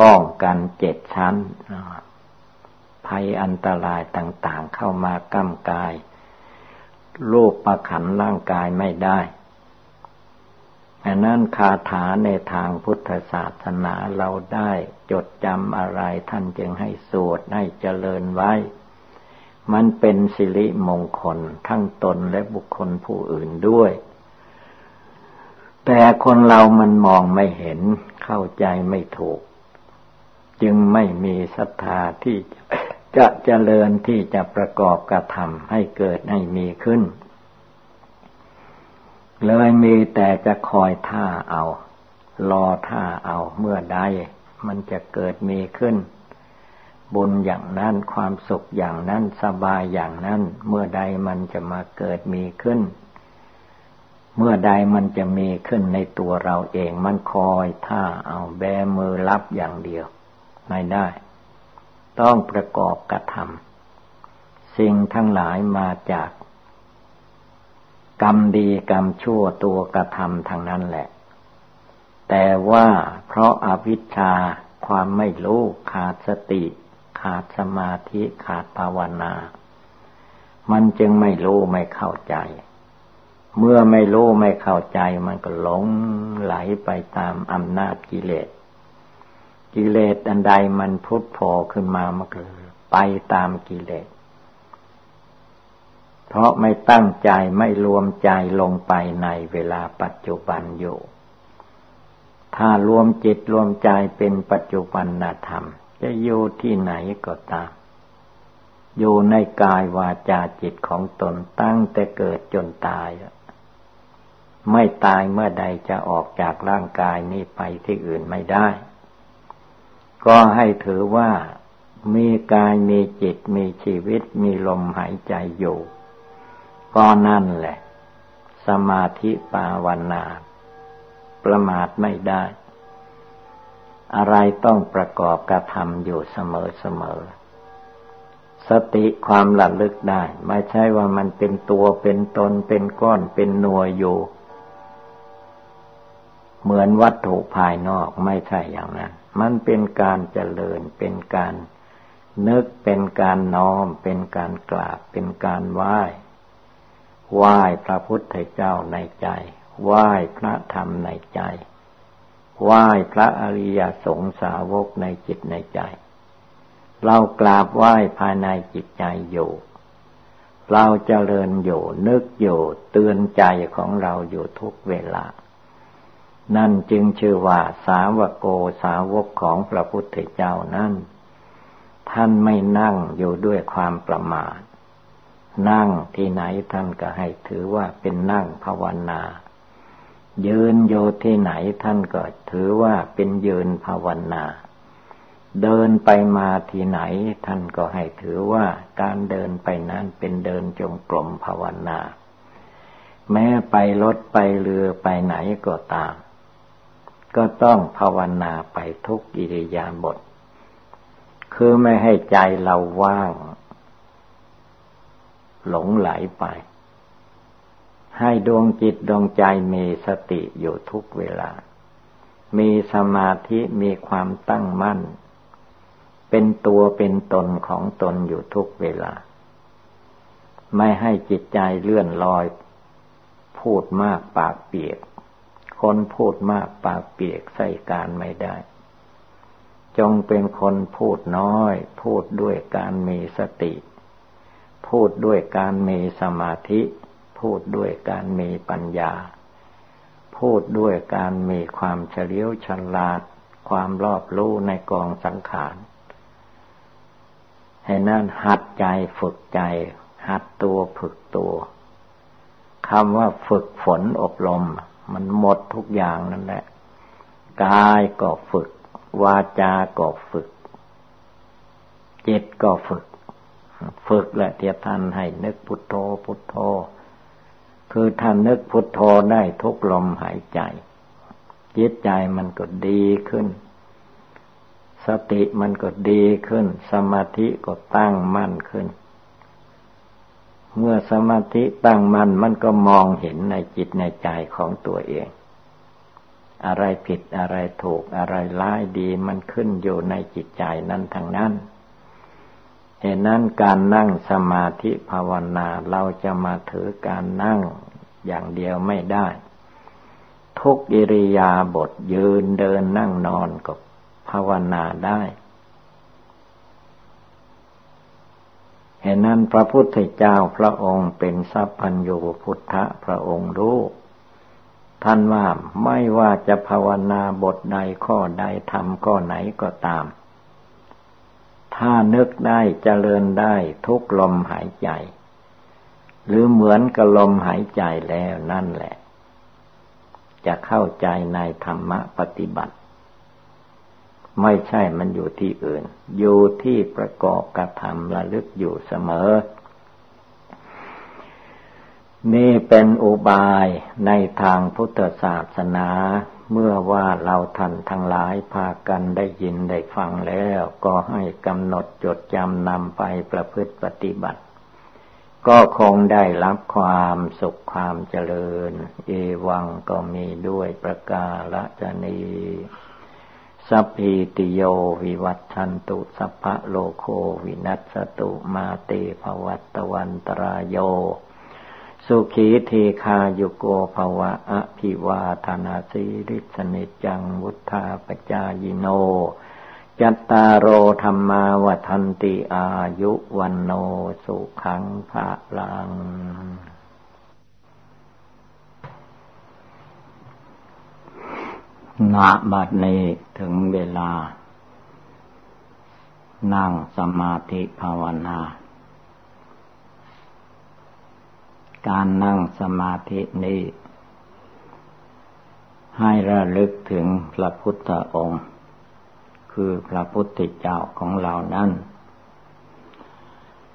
ป้องกันเจ็ดชั้น ภัยอันตรายต่างๆเข้ามากำกาย รูปประขันร่างกายไม่ได้ อันนั้นคาถาในทางพุทธศาสนาเราได้จดจำอะไรท่านจึงให้สวดให้เจริญไว้ มันเป็นสิริมงคลทั้งตนและบุคคลผู้อื่นด้วย แต่คนเรามันมองไม่เห็นเข้าใจไม่ถูก จึงไม่มีศรัทธาที่จะเจริญที่จะประกอบกระทำให้เกิดให้มีขึ้น เลยมีแต่จะคอยท่าเอา รอท่าเอาเมื่อใดมันจะเกิดมีขึ้น บุญอย่างนั้นความสุขอย่างนั้นสบายอย่างนั้น เมื่อใดมันจะมาเกิดมีขึ้น เมื่อใดมันจะมีขึ้นในตัวเราเองมันคอยท่าเอาแบมือรับอย่างเดียว ไม่ได้ ต้องประกอบกระทำสิ่งทั้งหลายมาจาก กรรมดีกรรมชั่วตัวกระทำทางนั้นแหละ แต่ว่าเพราะอาวิชชาความไม่รู้ขาดสติ ขาดสมาธิขาดภาวนา มันจึงไม่รู้ไม่เข้าใจ เมื่อไม่รู้ไม่เข้าใจมันก็หลงไหลไปตามอำนาจกิเลส กิเลสอันใดมันพุทโผขึ้นมามันก็ไปตามกิเลส เพราะไม่ตั้งใจไม่รวมใจลงไปในเวลาปัจจุบันอยู่ ถ้ารวมจิตรวมใจเป็นปัจจุบันธรรม จะอยู่ที่ไหนก็ตาม อยู่ในกายวาจาจิตของตนตั้งแต่เกิดจนตาย ไม่ตายเมื่อใดจะออกจากร่างกายนี้ไปที่อื่นไม่ได้ ก็ให้ถือว่ามีกายมีจิตมีชีวิตมีลมหายใจอยู่ ก็นั่นแหละ สมาธิปาวนา ประมาทไม่ได้ อะไรต้องประกอบกระทำอยู่เสมอเสมอสติความระลึกได้ ไม่ใช่ว่ามันเป็นตัวเป็นตนเป็นก้อนเป็นหน่วยอยู่ เหมือนวัตถุภายนอกไม่ใช่อย่างนั้น มันเป็นการเจริญเป็นการนึกเป็นการน้อม เป็นการกราบเป็นการไหว้ ไหว้พระพุทธเจ้าในใจ ไหว้พระธรรมในใจ ไหว้พระอริยสงสาวกในจิตในใจ เรากราบไหว้ภายในจิตใจอยู่ เราจเจริญอยู่นึกอยู่เตือนใจของเราอยู่ทุกเวลา นั่นจึงชื่อว่าสาวโกสาวกของพระพุทธเจ้านั้นท่านไม่นั่งอยู่ด้วยความประมาท นั่งที่ไหนท่านก็ให้ถือว่าเป็นนั่งภาวนา ยืนโยที่ไหนท่านก็ถือว่าเป็นยืนภาวนา เดินไปมาที่ไหนท่านก็ให้ถือว่าการเดินไปนั้นเป็นเดินจงกรมภาวนา แม้ไปรถไปเรือไปไหนก็ตาม ก็ต้องภาวนาไปทุกอิริยาบถคือไม่ให้ใจเราว่าง หลงไหลไป ให้ดวงจิตดวงใจมีสติอยู่ทุกเวลา มีสมาธิมีความตั้งมั่น เป็นตัวเป็นตนของตนอยู่ทุกเวลา ไม่ให้จิตใจเลื่อนลอย พูดมากปากเปียก คนพูดมากปากเปียกใส่การไม่ได้จงเป็นคนพูดน้อย พูดด้วยการมีสติ พูดด้วยการมีสมาธิ พูดด้วยการมีปัญญา พูดด้วยการมีความเฉลียวฉลาด ความรอบรู้ในกองสังขารให้นั่นหัดใจฝึกใจ หัดตัวฝึกตัวคำว่าฝึกฝนอบรม มันหมดทุกอย่างนั่นแหละ กายก็ฝึก วาจาก็ฝึก จิตก็ฝึก ฝึกและเทียบทันให้นึกพุทโธพุทโธ คือท่านนึกพุทโธได้ทุกลมหายใจจิตใจมันก็ดีขึ้น สติมันก็ดีขึ้น สมาธิก็ตั้งมั่นขึ้น เมื่อสมาธิตั้งมั่นมันก็มองเห็นในจิตในใจของตัวเอง อะไรผิดอะไรถูกอะไรร้ายดีมันขึ้นอยู่ในจิตใจนั้นทางนั้น เหตุนั้นการนั่งสมาธิภาวนาเราจะมาถือการนั่งอย่างเดียวไม่ได้ ทุกอิริยาบถยืนเดินนั่งนอนก็ภาวนาได้เห็นนั้นพระพุทธเจ้าพระองค์เป็นสัพพัญญูพุทธะพระองค์รู้ท่านว่าไม่ว่าจะภาวนาบทใดข้อใดทำข้อไหนก็ตาม ถ้านึกได้เจริญได้ทุกลมหายใจ หรือเหมือนกับลมหายใจแล้วนั่นแหละ จะเข้าใจในธรรมะปฏิบัติ ไม่ใช่มันอยู่ที่อื่น อยู่ที่ประกอบกระทำระลึกอยู่เสมอ นี่เป็นอุบายในทางพุทธศาสนา เมื่อว่าเราท่านทั้งหลายพากันได้ยินได้ฟังแล้ว ก็ให้กำหนดจดจำนำไปประพฤติปฏิบัติ ก็คงได้รับความสุขความเจริญ เอวังก็มีด้วยประกาศนีสัพพิติโยวิวัตชันตุสัพพะโลโควินัสตุมาเตภวัตวันตรายโย สุขีเทคาโยโกภวะอภิวาธนาสีริสนิจังวุธาปจายโน จัตตารโอธรรมาวทันติอายุวันโนสุขังภะลังนาบัดนี้ถึงเวลา นั่งสมาธิภาวนา การนั่งสมาธินี้ ให้ระลึกถึงพระพุทธองค์ คือพระพุทธเจ้าของเรานั้น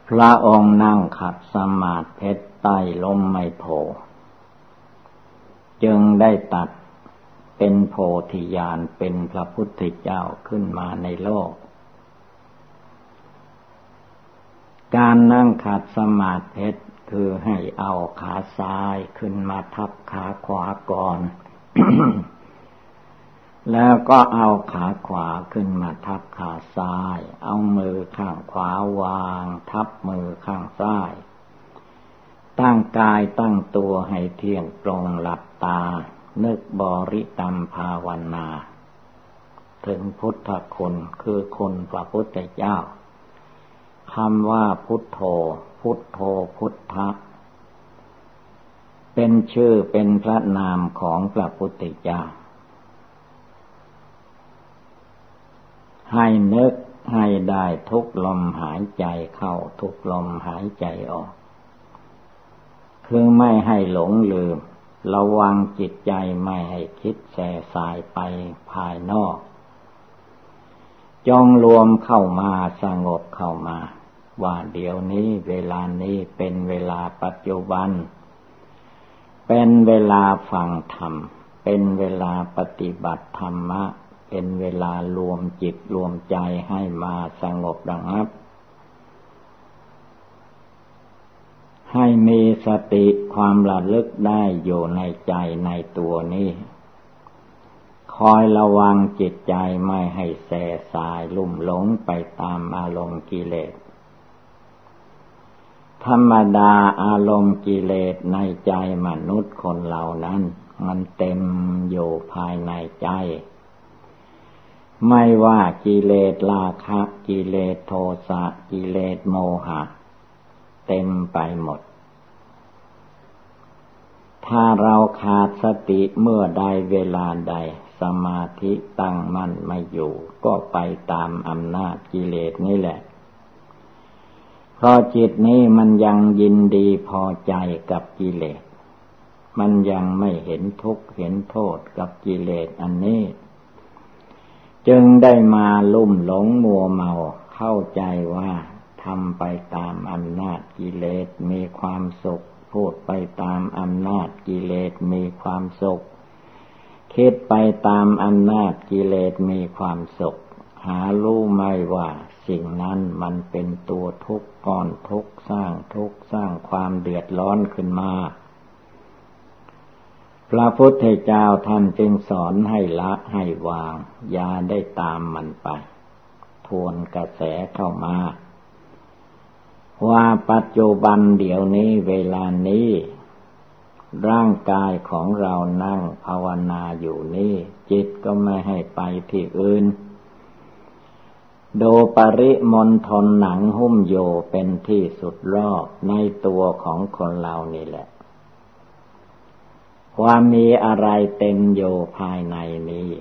พระองค์นั่งขัดสมาธิใต้ลมไมโพ จึงได้ตัดเป็นโพธิญาณเป็นพระพุทธเจ้าขึ้นมาในโลก การนั่งขัดสมาธิ คือให้เอาขาซ้ายขึ้นมาทับขาขวาก่อน แล้วก็เอาขาขวาขึ้นมาทับขาซ้าย เอามือข้างขวาวาง ทับมือข้างซ้าย ตั้งกายตั้งตัวให้เที่ยงตรงหลับตา นึกบริกรรมภาวนา ถึงพุทธคุณคือคุณพระพุทธเจ้า คำว่าพุทโธ พุทโธพุทธะ เป็นชื่อเป็นพระนามของพระพุทธเจ้า ให้นึกให้ได้ทุกลมหายใจเข้าทุกลมหายใจออก คือไม่ให้หลงลืม ระวังจิตใจไม่ให้คิดแส่สายไปภายนอกจองรวมเข้ามาสงบเข้ามา ว่าเดี๋ยวนี้เวลานี้เป็นเวลาปัจจุบัน เป็นเวลาฟังธรรม เป็นเวลาปฏิบัติธรรมะ เป็นเวลารวมจิตรวมใจให้มาสงบดังับ ให้มีสติความระลึกได้อยู่ในใจในตัวนี้คอยระวังจิตใจไม่ให้แสสายลุ่มหลงไปตามอารมณ์กิเลส ธรรมดาอารมณ์กิเลสในใจมนุษย์คนเหล่านั้น มันเต็มอยู่ภายในใจ ไม่ว่ากิเลสราคะกิเลสโทสะกิเลสโมหะ เต็มไปหมด ถ้าเราขาดสติเมื่อใดเวลาใดสมาธิตั้งมั่นไม่อยู่ ก็ไปตามอำนาจกิเลสนี่แหละ เพราะจิตนี้มันยังยินดีพอใจกับกิเลส มันยังไม่เห็นทุกข์เห็นโทษกับกิเลสอันนี้ จึงได้มาลุ่มหลงมัวเมาเข้าใจว่าทำไปตามอำนาจกิเลสมีความสุข พูดไปตามอำนาจกิเลสมีความสุข คิดไปตามอำนาจกิเลสมีความสุข หารู้ไม่ว่า สิ่งนั้นมันเป็นตัวทุกข์ก่อนทุกข์สร้างทุกข์สร้างความเดือดร้อนขึ้นมา พระพุทธเจ้าท่านจึงสอนให้ละให้วางอย่าได้ตามมันไป ทวนกระแสเข้ามา ว่าปัจจุบันเดี๋ยวนี้เวลานี้ร่างกายของเรานั่งภาวนาอยู่นี่ จิตก็ไม่ให้ไปที่อื่น ดปริมณฑลหนังหุ้มโยเป็นที่สุดรอบในตัวของคนเรานี่แหละ ความมีอะไรเต็มโยภายในนี้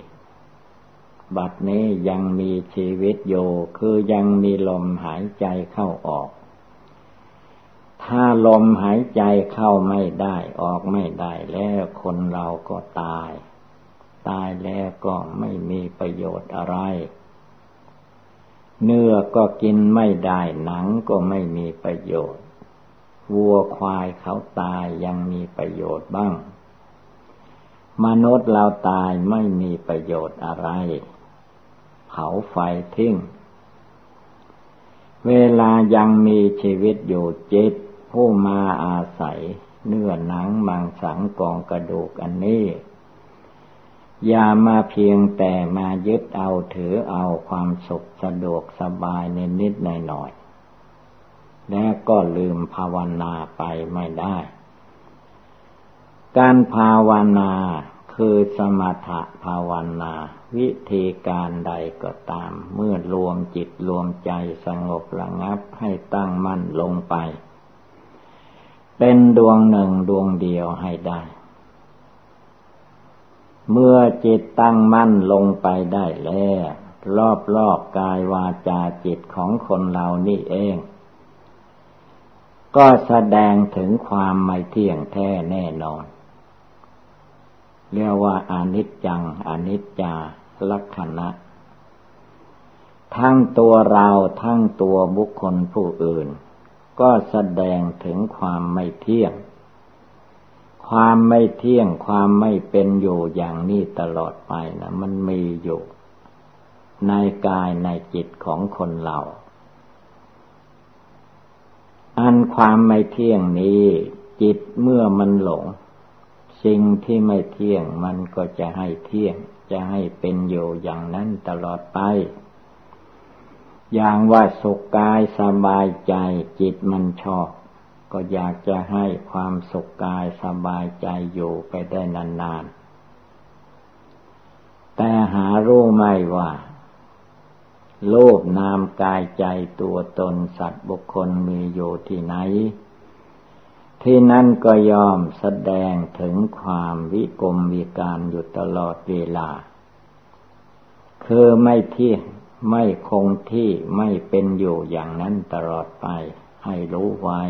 บัดนี้ยังมีชีวิตโยคือยังมีลมหายใจเข้าออก ถ้าลมหายใจเข้าไม่ได้ออกไม่ได้แล้วคนเราก็ตาย ตายแล้วก็ไม่มีประโยชน์อะไร เนื้อก็กินไม่ได้หนังก็ไม่มีประโยชน์ วัวควายเขาตายยังมีประโยชน์บ้าง มนุษย์เราตายไม่มีประโยชน์อะไร เผาไฟทิ้ง เวลายังมีชีวิตอยู่จิตผู้มาอาศัย เนื้อหนังมังสังกองกระดูกอันนี้ อย่ามาเพียงแต่มายึดเอาถือเอาความสุขสะดวกสบายนิดนิดหน่อยหน่อยและก็ลืมภาวนาไปไม่ได้ การภาวนาคือสมถะภาวนา วิธีการใดก็ตาม เมื่อรวมจิตรวมใจสงบระงับให้ตั้งมั่นลงไป เป็นดวงหนึ่งดวงเดียวให้ได้ เมื่อจิตตั้งมั่นลงไปได้แล้ว รอบรอบกายวาจาจิตของคนเรานี่เอง ก็แสดงถึงความไม่เที่ยงแท้แน่นอน เรียกว่าอนิจจัง อนิจจาลักษณะ ทั้งตัวเราทั้งตัวบุคคลผู้อื่น ก็แสดงถึงความไม่เที่ยง ความไม่เที่ยงความไม่เป็นอยู่อย่างนี้ตลอดไปนะมันมีอยู่ในกายในจิตของคนเรา อันความไม่เที่ยงนี้ จิตเมื่อมันหลง สิ่งที่ไม่เที่ยงมันก็จะให้เที่ยง จะให้เป็นอยู่อย่างนั้นตลอดไป อย่างว่าสุขกายสบายใจจิตมันชอบ ก็อยากจะให้ความสุขกายสบายใจอยู่ไปได้นานๆ แต่หารู้ไม่ว่า โลภนามกายใจตัวตนสัตว์บุคคลมีอยู่ที่ไหน ที่นั่นก็ยอมแสดงถึงความวิกรมวิการอยู่ตลอดเวลา คือไม่เที่ยงไม่คงที่ไม่เป็นอยู่อย่างนั้นตลอดไปให้รู้ไว้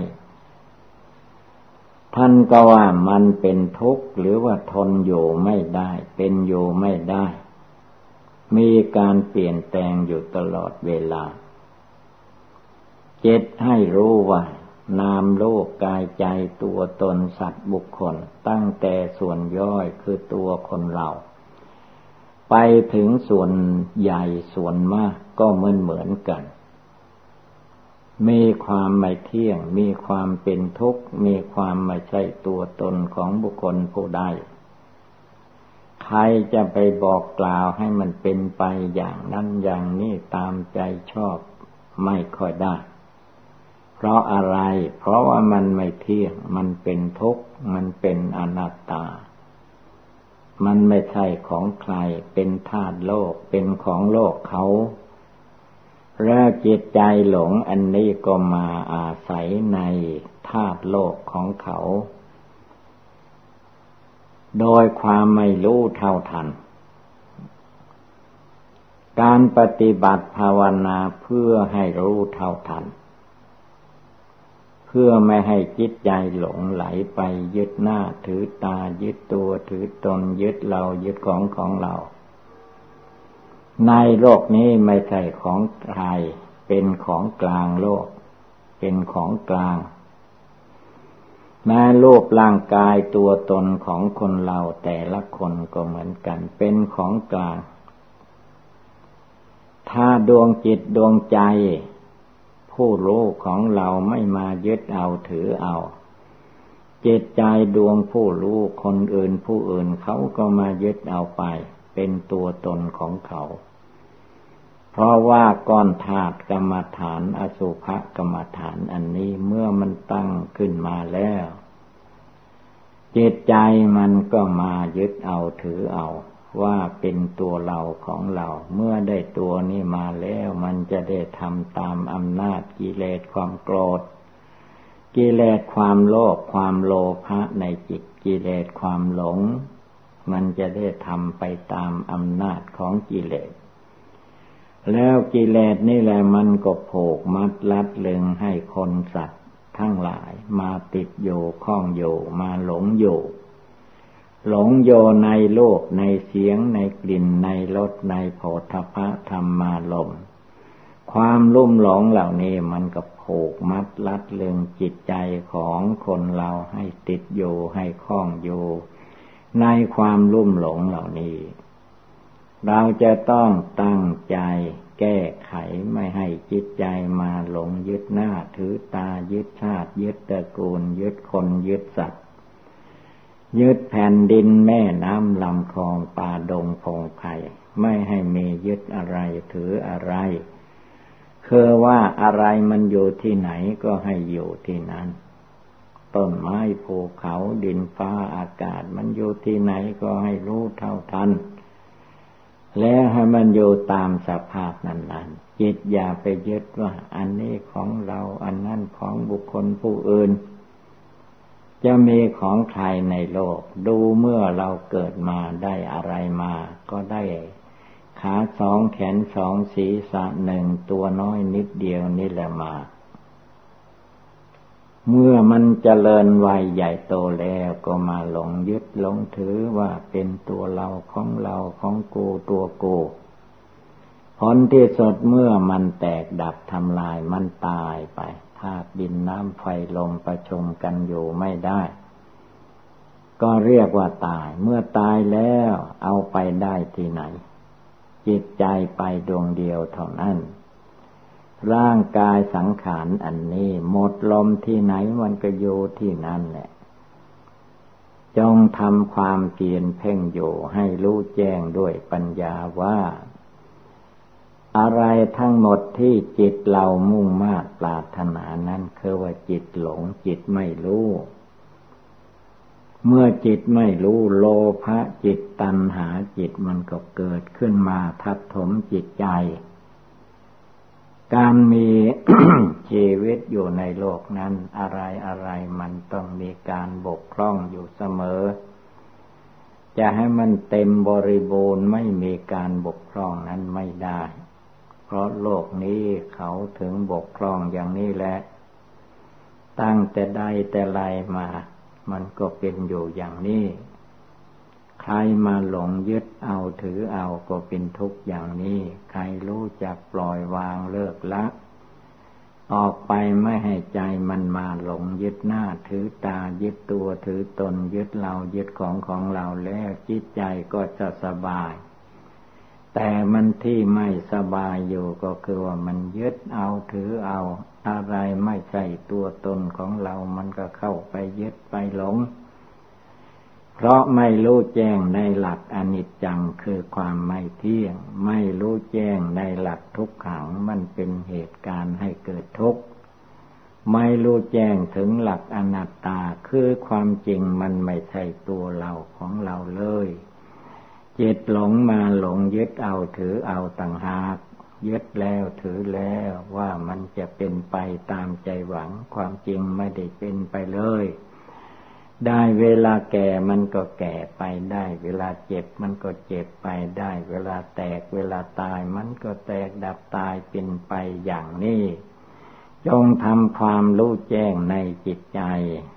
ท่านก็ว่ามันเป็นทุกข์หรือว่าทนอยู่ไม่ได้ เป็นอยู่ไม่ได้ มีการเปลี่ยนแปลงอยู่ตลอดเวลา เจ็ดให้รู้ว่านามโลกกายใจตัวตนสัตว์บุคคล ตั้งแต่ส่วนย่อยคือตัวคนเรา ไปถึงส่วนใหญ่ส่วนมากก็เหมือนเหมือนกัน มีความไม่เที่ยง มีความเป็นทุกข์ มีความไม่ใช่ตัวตนของบุคคลผู้ใด ใครจะไปบอกกล่าวให้มันเป็นไปอย่างนั้นอย่างนี้ตามใจชอบไม่ค่อยได้ เพราะอะไร เพราะว่ามันไม่เที่ยง มันเป็นทุกข์ มันเป็นอนัตตา มันไม่ใช่ของใคร เป็นธาตุโลก เป็นของโลกเขา แล้วจิตใจหลงอันนี้ก็มาอาศัยในธาตุโลกของเขา โดยความไม่รู้เท่าทัน การปฏิบัติภาวนาเพื่อให้รู้เท่าทัน เพื่อไม่ให้จิตใจหลงไหลไปยึดหน้าถือตายึดตัวถือตนยึดเรายึดของของเรา ในโลกนี้ไม่ใช่ของใครเป็นของกลางโลก เป็นของกลางแม้รูปร่างกายตัวตนของคนเราแต่ละคนก็เหมือนกัน เป็นของกลาง ถ้าดวงจิตดวงใจ ผู้รู้ของเราไม่มายึดเอาถือเอา จิตใจดวงผู้รู้คนอื่นผู้อื่นเขาก็มายึดเอาไป เป็นตัวตนของเขา เพราะว่าก้อนธาตุกรรมฐานอสุภกรรมฐานอันนี้เมื่อมันตั้งขึ้นมาแล้ว จิตใจมันก็มายึดเอาถือเอาว่าเป็นตัวเราของเรา เมื่อได้ตัวนี้มาแล้วมันจะได้ทำตามอำนาจกิเลสความโกรธ กิเลสความโลภความโลภะในจิตกิเลสความหลง มันจะได้ทำไปตามอำนาจของกิเลส แล้วกิเลสนี่แหละมันก็ผูกมัดลัดเลึงให้คนสัตว์ทั้งหลายมาติดอยู่ข้องอยู่มาหลงอยู่หลงโยในโลกในเสียงในกลิ่นในรสในโผฏฐะธรรมาลม ความลุ่มหลงเหล่านี้มันก็ผูกมัดลัดเลึงจิตใจของคนเราให้ติดอยู่ให้คล้องอยู่ ในความลุ่มหลงเหล่านี้ เราจะต้องตั้งใจแก้ไขไม่ให้จิตใจมาหลงยึดหน้าถือตายึดชาติยึดตระกูล ยึดคนยึดสัตว์ยึดแผ่นดินแม่น้ำลำคลองป่าดงพงไผ่ไม่ให้มียึดอะไรถืออะไร คือว่าอะไรมันอยู่ที่ไหนก็ให้อยู่ที่นั้น ต้นไม้ภูเขาดินฟ้าอากาศ มันอยู่ที่ไหนก็ให้รู้เท่าทัน แล้วให้มันอยู่ตามสภาพนั้นๆจิตอย่าไปยึดว่า อันนี้ของเราอันนั้นของบุคคลผู้อื่น จะมีของใครในโลก ดูเมื่อเราเกิดมาได้อะไรมา ก็ได้ขาสองแขนสองศีรษะหนึ่งตัวน้อยนิดเดียวนี่แหละมา เมื่อมันเจริญวัยใหญ่โตแล้วก็มาหลงยึดหลงถือว่าเป็นตัวเราของเราของกูตัวกูผลที่สุดเมื่อมันแตกดับทำลายมันตายไปธาตุดินน้ำไฟลมประชุมกันอยู่ไม่ได้ ก็เรียกว่าตาย เมื่อตายแล้วเอาไปได้ที่ไหน จิตใจไปดวงเดียวเท่านั้น ร่างกายสังขารอันนี้ หมดลมที่ไหนมันก็อยู่ที่นั่นแหละ จงทำความเพียรเพ่งอยู่ให้รู้แจ้งด้วยปัญญาว่า อะไรทั้งหมดที่จิตเรามุ่งมากปรารถนานั้นคือว่าจิตหลงจิตไม่รู้ เมื่อจิตไม่รู้โลภะจิตตัณหาจิตมันก็เกิดขึ้นมาทับถมจิตใจ การมีชีวิตอยู่ในโลกนั้น อะไรอะไรมันต้องมีการบกพร่องอยู่เสมอ จะให้มันเต็มบริบูรณ์ไม่มีการบกพร่องนั้นไม่ได้ เพราะโลกนี้เขาถึงบกพร่องอย่างนี้แหละ ตั้งแต่ใดแต่ไรมา มันก็เป็นอยู่อย่างนี้ ใครมาหลงยึดเอาถือเอาก็เป็นทุกข์อย่างนี้ ใครรู้จักปล่อยวางเลิกละ ออกไปไม่ให้ใจมันมาหลงยึดหน้าถือตายึดตัวถือตนยึดเรายึดของของเราแล้วจิตใจก็จะสบาย แต่มันที่ไม่สบายอยู่ก็คือว่ามันยึดเอาถือเอา อะไรไม่ใช่ตัวตนของเรามันก็เข้าไปยึดไปหลง เพราะไม่รู้แจ้งในหลักอนิจจังคือความไม่เที่ยง ไม่รู้แจ้งในหลักทุกขังมันเป็นเหตุการณ์ให้เกิดทุกข์ไม่รู้แจ้งถึงหลักอนัตตาคือความจริงมันไม่ใช่ตัวเราของเราเลย จิตหลงมาหลงยึดเอาถือเอาต่างหากยึดแล้วถือแล้วว่ามันจะเป็นไปตามใจหวังความจริงไม่ได้เป็นไปเลย ได้เวลาแก่มันก็แก่ไปได้ เวลาเจ็บมันก็เจ็บไปได้ เวลาแตกเวลาตายมันก็แตกดับตายเป็นไปอย่างนี้จงทำความรู้แจ้งในจิตใจ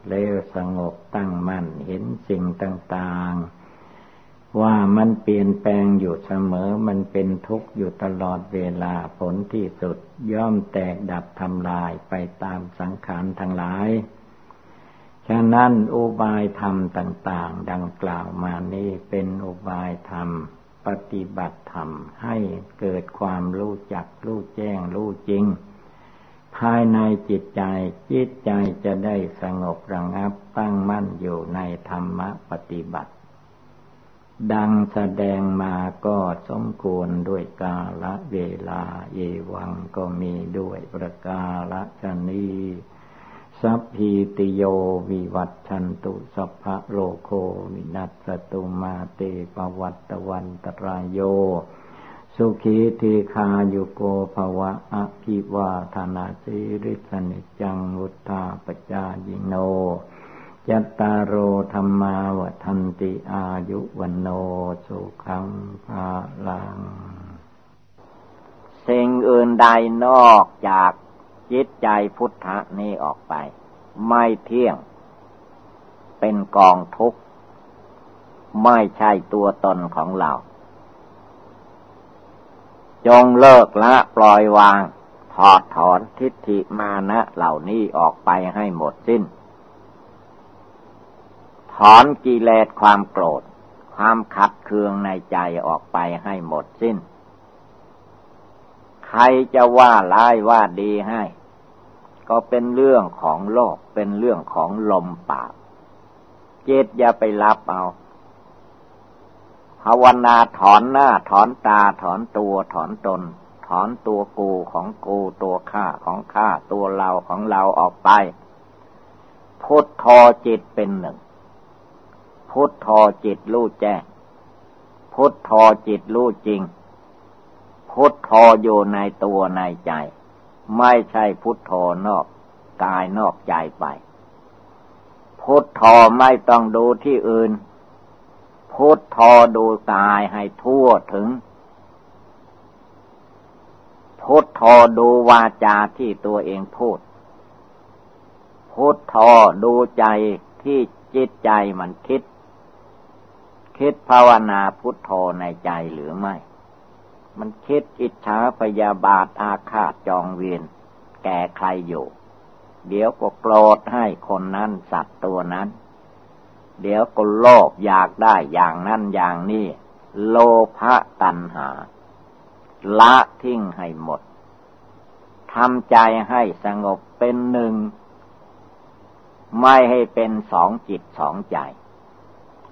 แล้วสงบตั้งมั่นเห็นสิ่งต่างๆ ว่ามันเปลี่ยนแปลงอยู่เสมอมันเป็นทุกข์อยู่ตลอดเวลาผลที่สุด ย่อมแตกดับทำลายไปตามสังขารทั้งหลาย ฉะนั้นอุบายธรรมต่าง ๆ ดังกล่าวมานี้เป็นอุบายธรรม ปฏิบัติธรรมให้เกิดความรู้จักรู้แจ้งรู้จริง ภายในจิตใจจิตใจจะได้สงบระงับตั้งมั่นอยู่ในธรรมปฏิบัติ ดังแสดงมาก็สมควรด้วยกาละเวลาเยวังก็มีด้วยประกาละชนี้ สัพพีติโยวิวัตชันตุสัพพะโลโควินัสตุมาเตปวัตตวันตรายโย สุขีทีคาโยโกภวะอภิวาธนาสิริสนิจังวุธาปจายิโนยัตตารโรธรรมาวทันติอายุวันโนสุขังภาลัง สิ่งอื่นใดนอกจาก จิตใจพุทธะนี้ออกไป ไม่เที่ยง เป็นกองทุกข์ ไม่ใช่ตัวตนของเรา จงเลิกละปล่อยวาง ถอดถอนทิฏฐิมานะเหล่านี้ออกไปให้หมดสิ้น ถอนกิเลสความโกรธ ความขัดเคืองในใจออกไปให้หมดสิ้นใครจะว่าร้ายว่าดีให้ ก็เป็นเรื่องของโลก เป็นเรื่องของลมปากเจตอย่าไปรับเอาภาวนาถอนหน้า ถอนตาถอนตัวถอนตน ถอนตัวกูของกูตัวข้าของข้าตัวเราของเราออกไป พุทธอจิตเป็นหนึ่ง พุทธอจิตรู้แจ้ง พุทธอจิตรู้จริง พุทธออยู่ในตัวในใจ ไม่ใช่พุทโธนอกกายนอกใจไป พุทโธไม่ต้องดูที่อื่น พุทโธดูกายให้ทั่วถึง พุทโธดูวาจาที่ตัวเองพูด พุทโธดูใจที่จิตใจมันคิด คิดภาวนาพุทโธในใจหรือไม่ มันคิดอิจฉาพยาบาทอาฆาตจองเวียนแก่ใครอยู่ เดี๋ยวก็โกรธให้คนนั้นสัตว์ตัวนั้น เดี๋ยวก็โลภอยากได้อย่างนั้นอย่างนี้โลภะตัณหา ละทิ้งให้หมดทำใจให้สงบเป็นหนึ่ง ไม่ให้เป็นสองจิตสองใจ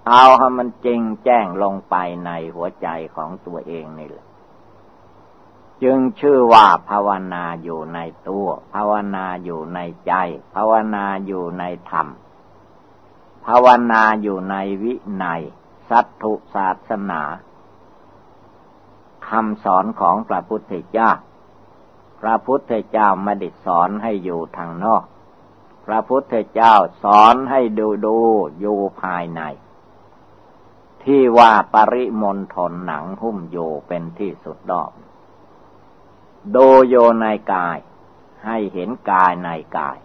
เอาให้มันจริงแจ้งลงไปในหัวใจของตัวเองนี่แหละ จึงชื่อว่าภาวนาอยู่ในตัว ภาวนาอยู่ในใจ ภาวนาอยู่ในธรรม ภาวนาอยู่ในวิในสัตถุศาสนาคำสอนของพระพุทธเจ้า พระพุทธเจ้าไม่ได้สอนให้อยู่ทางนอก พระพุทธเจ้าสอนให้ดูดูอยู่ภายใน ที่ว่าปริมณฑลหนังหุ้มอยู่เป็นที่สุดดอก ดูโยในกาย ให้เห็นกายในกาย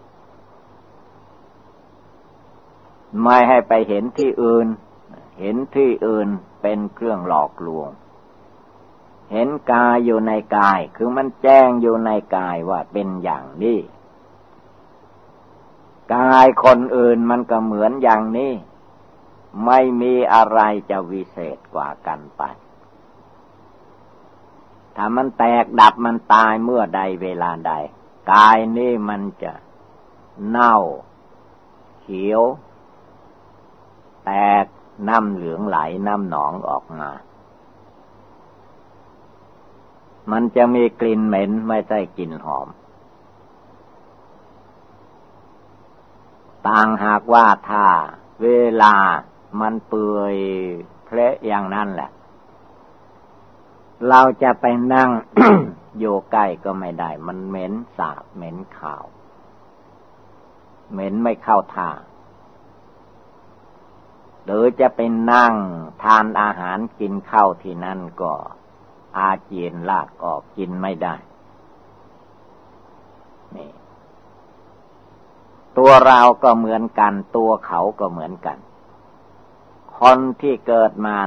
ไม่ให้ไปเห็นที่อื่น เห็นที่อื่นเป็นเครื่องหลอกลวง เห็นกายอยู่ในกาย คือมันแจ้งอยู่ในกายว่าเป็นอย่างนี้กายคนอื่นมันก็เหมือนอย่างนี้ ไม่มีอะไรจะวิเศษกว่ากันไป ถ้ามันแตกดับมันตายเมื่อใดเวลาใด กายนี่มันจะเน่า เขียว แตกน้ำเหลืองไหลน้ำหนองออกมา มันจะมีกลิ่นเหม็นไม่ใช่กลิ่นหอม ต่างหากว่าถ้าเวลามันเปื่อยเพละอย่างนั้นแหละ เราจะไปนั่งอยู่ใกล้ก็ไม่ได้ มันเหม็นสาบเหม็นขาว เหม็นไม่เข้าท่า หรือจะไปนั่งทานอาหารกินข้าวที่นั่นก็อาเจียนลากออกกินไม่ได้ นี่ ตัวเราก็เหมือนกัน ตัวเขาก็เหมือนกัน คนที่เกิดมา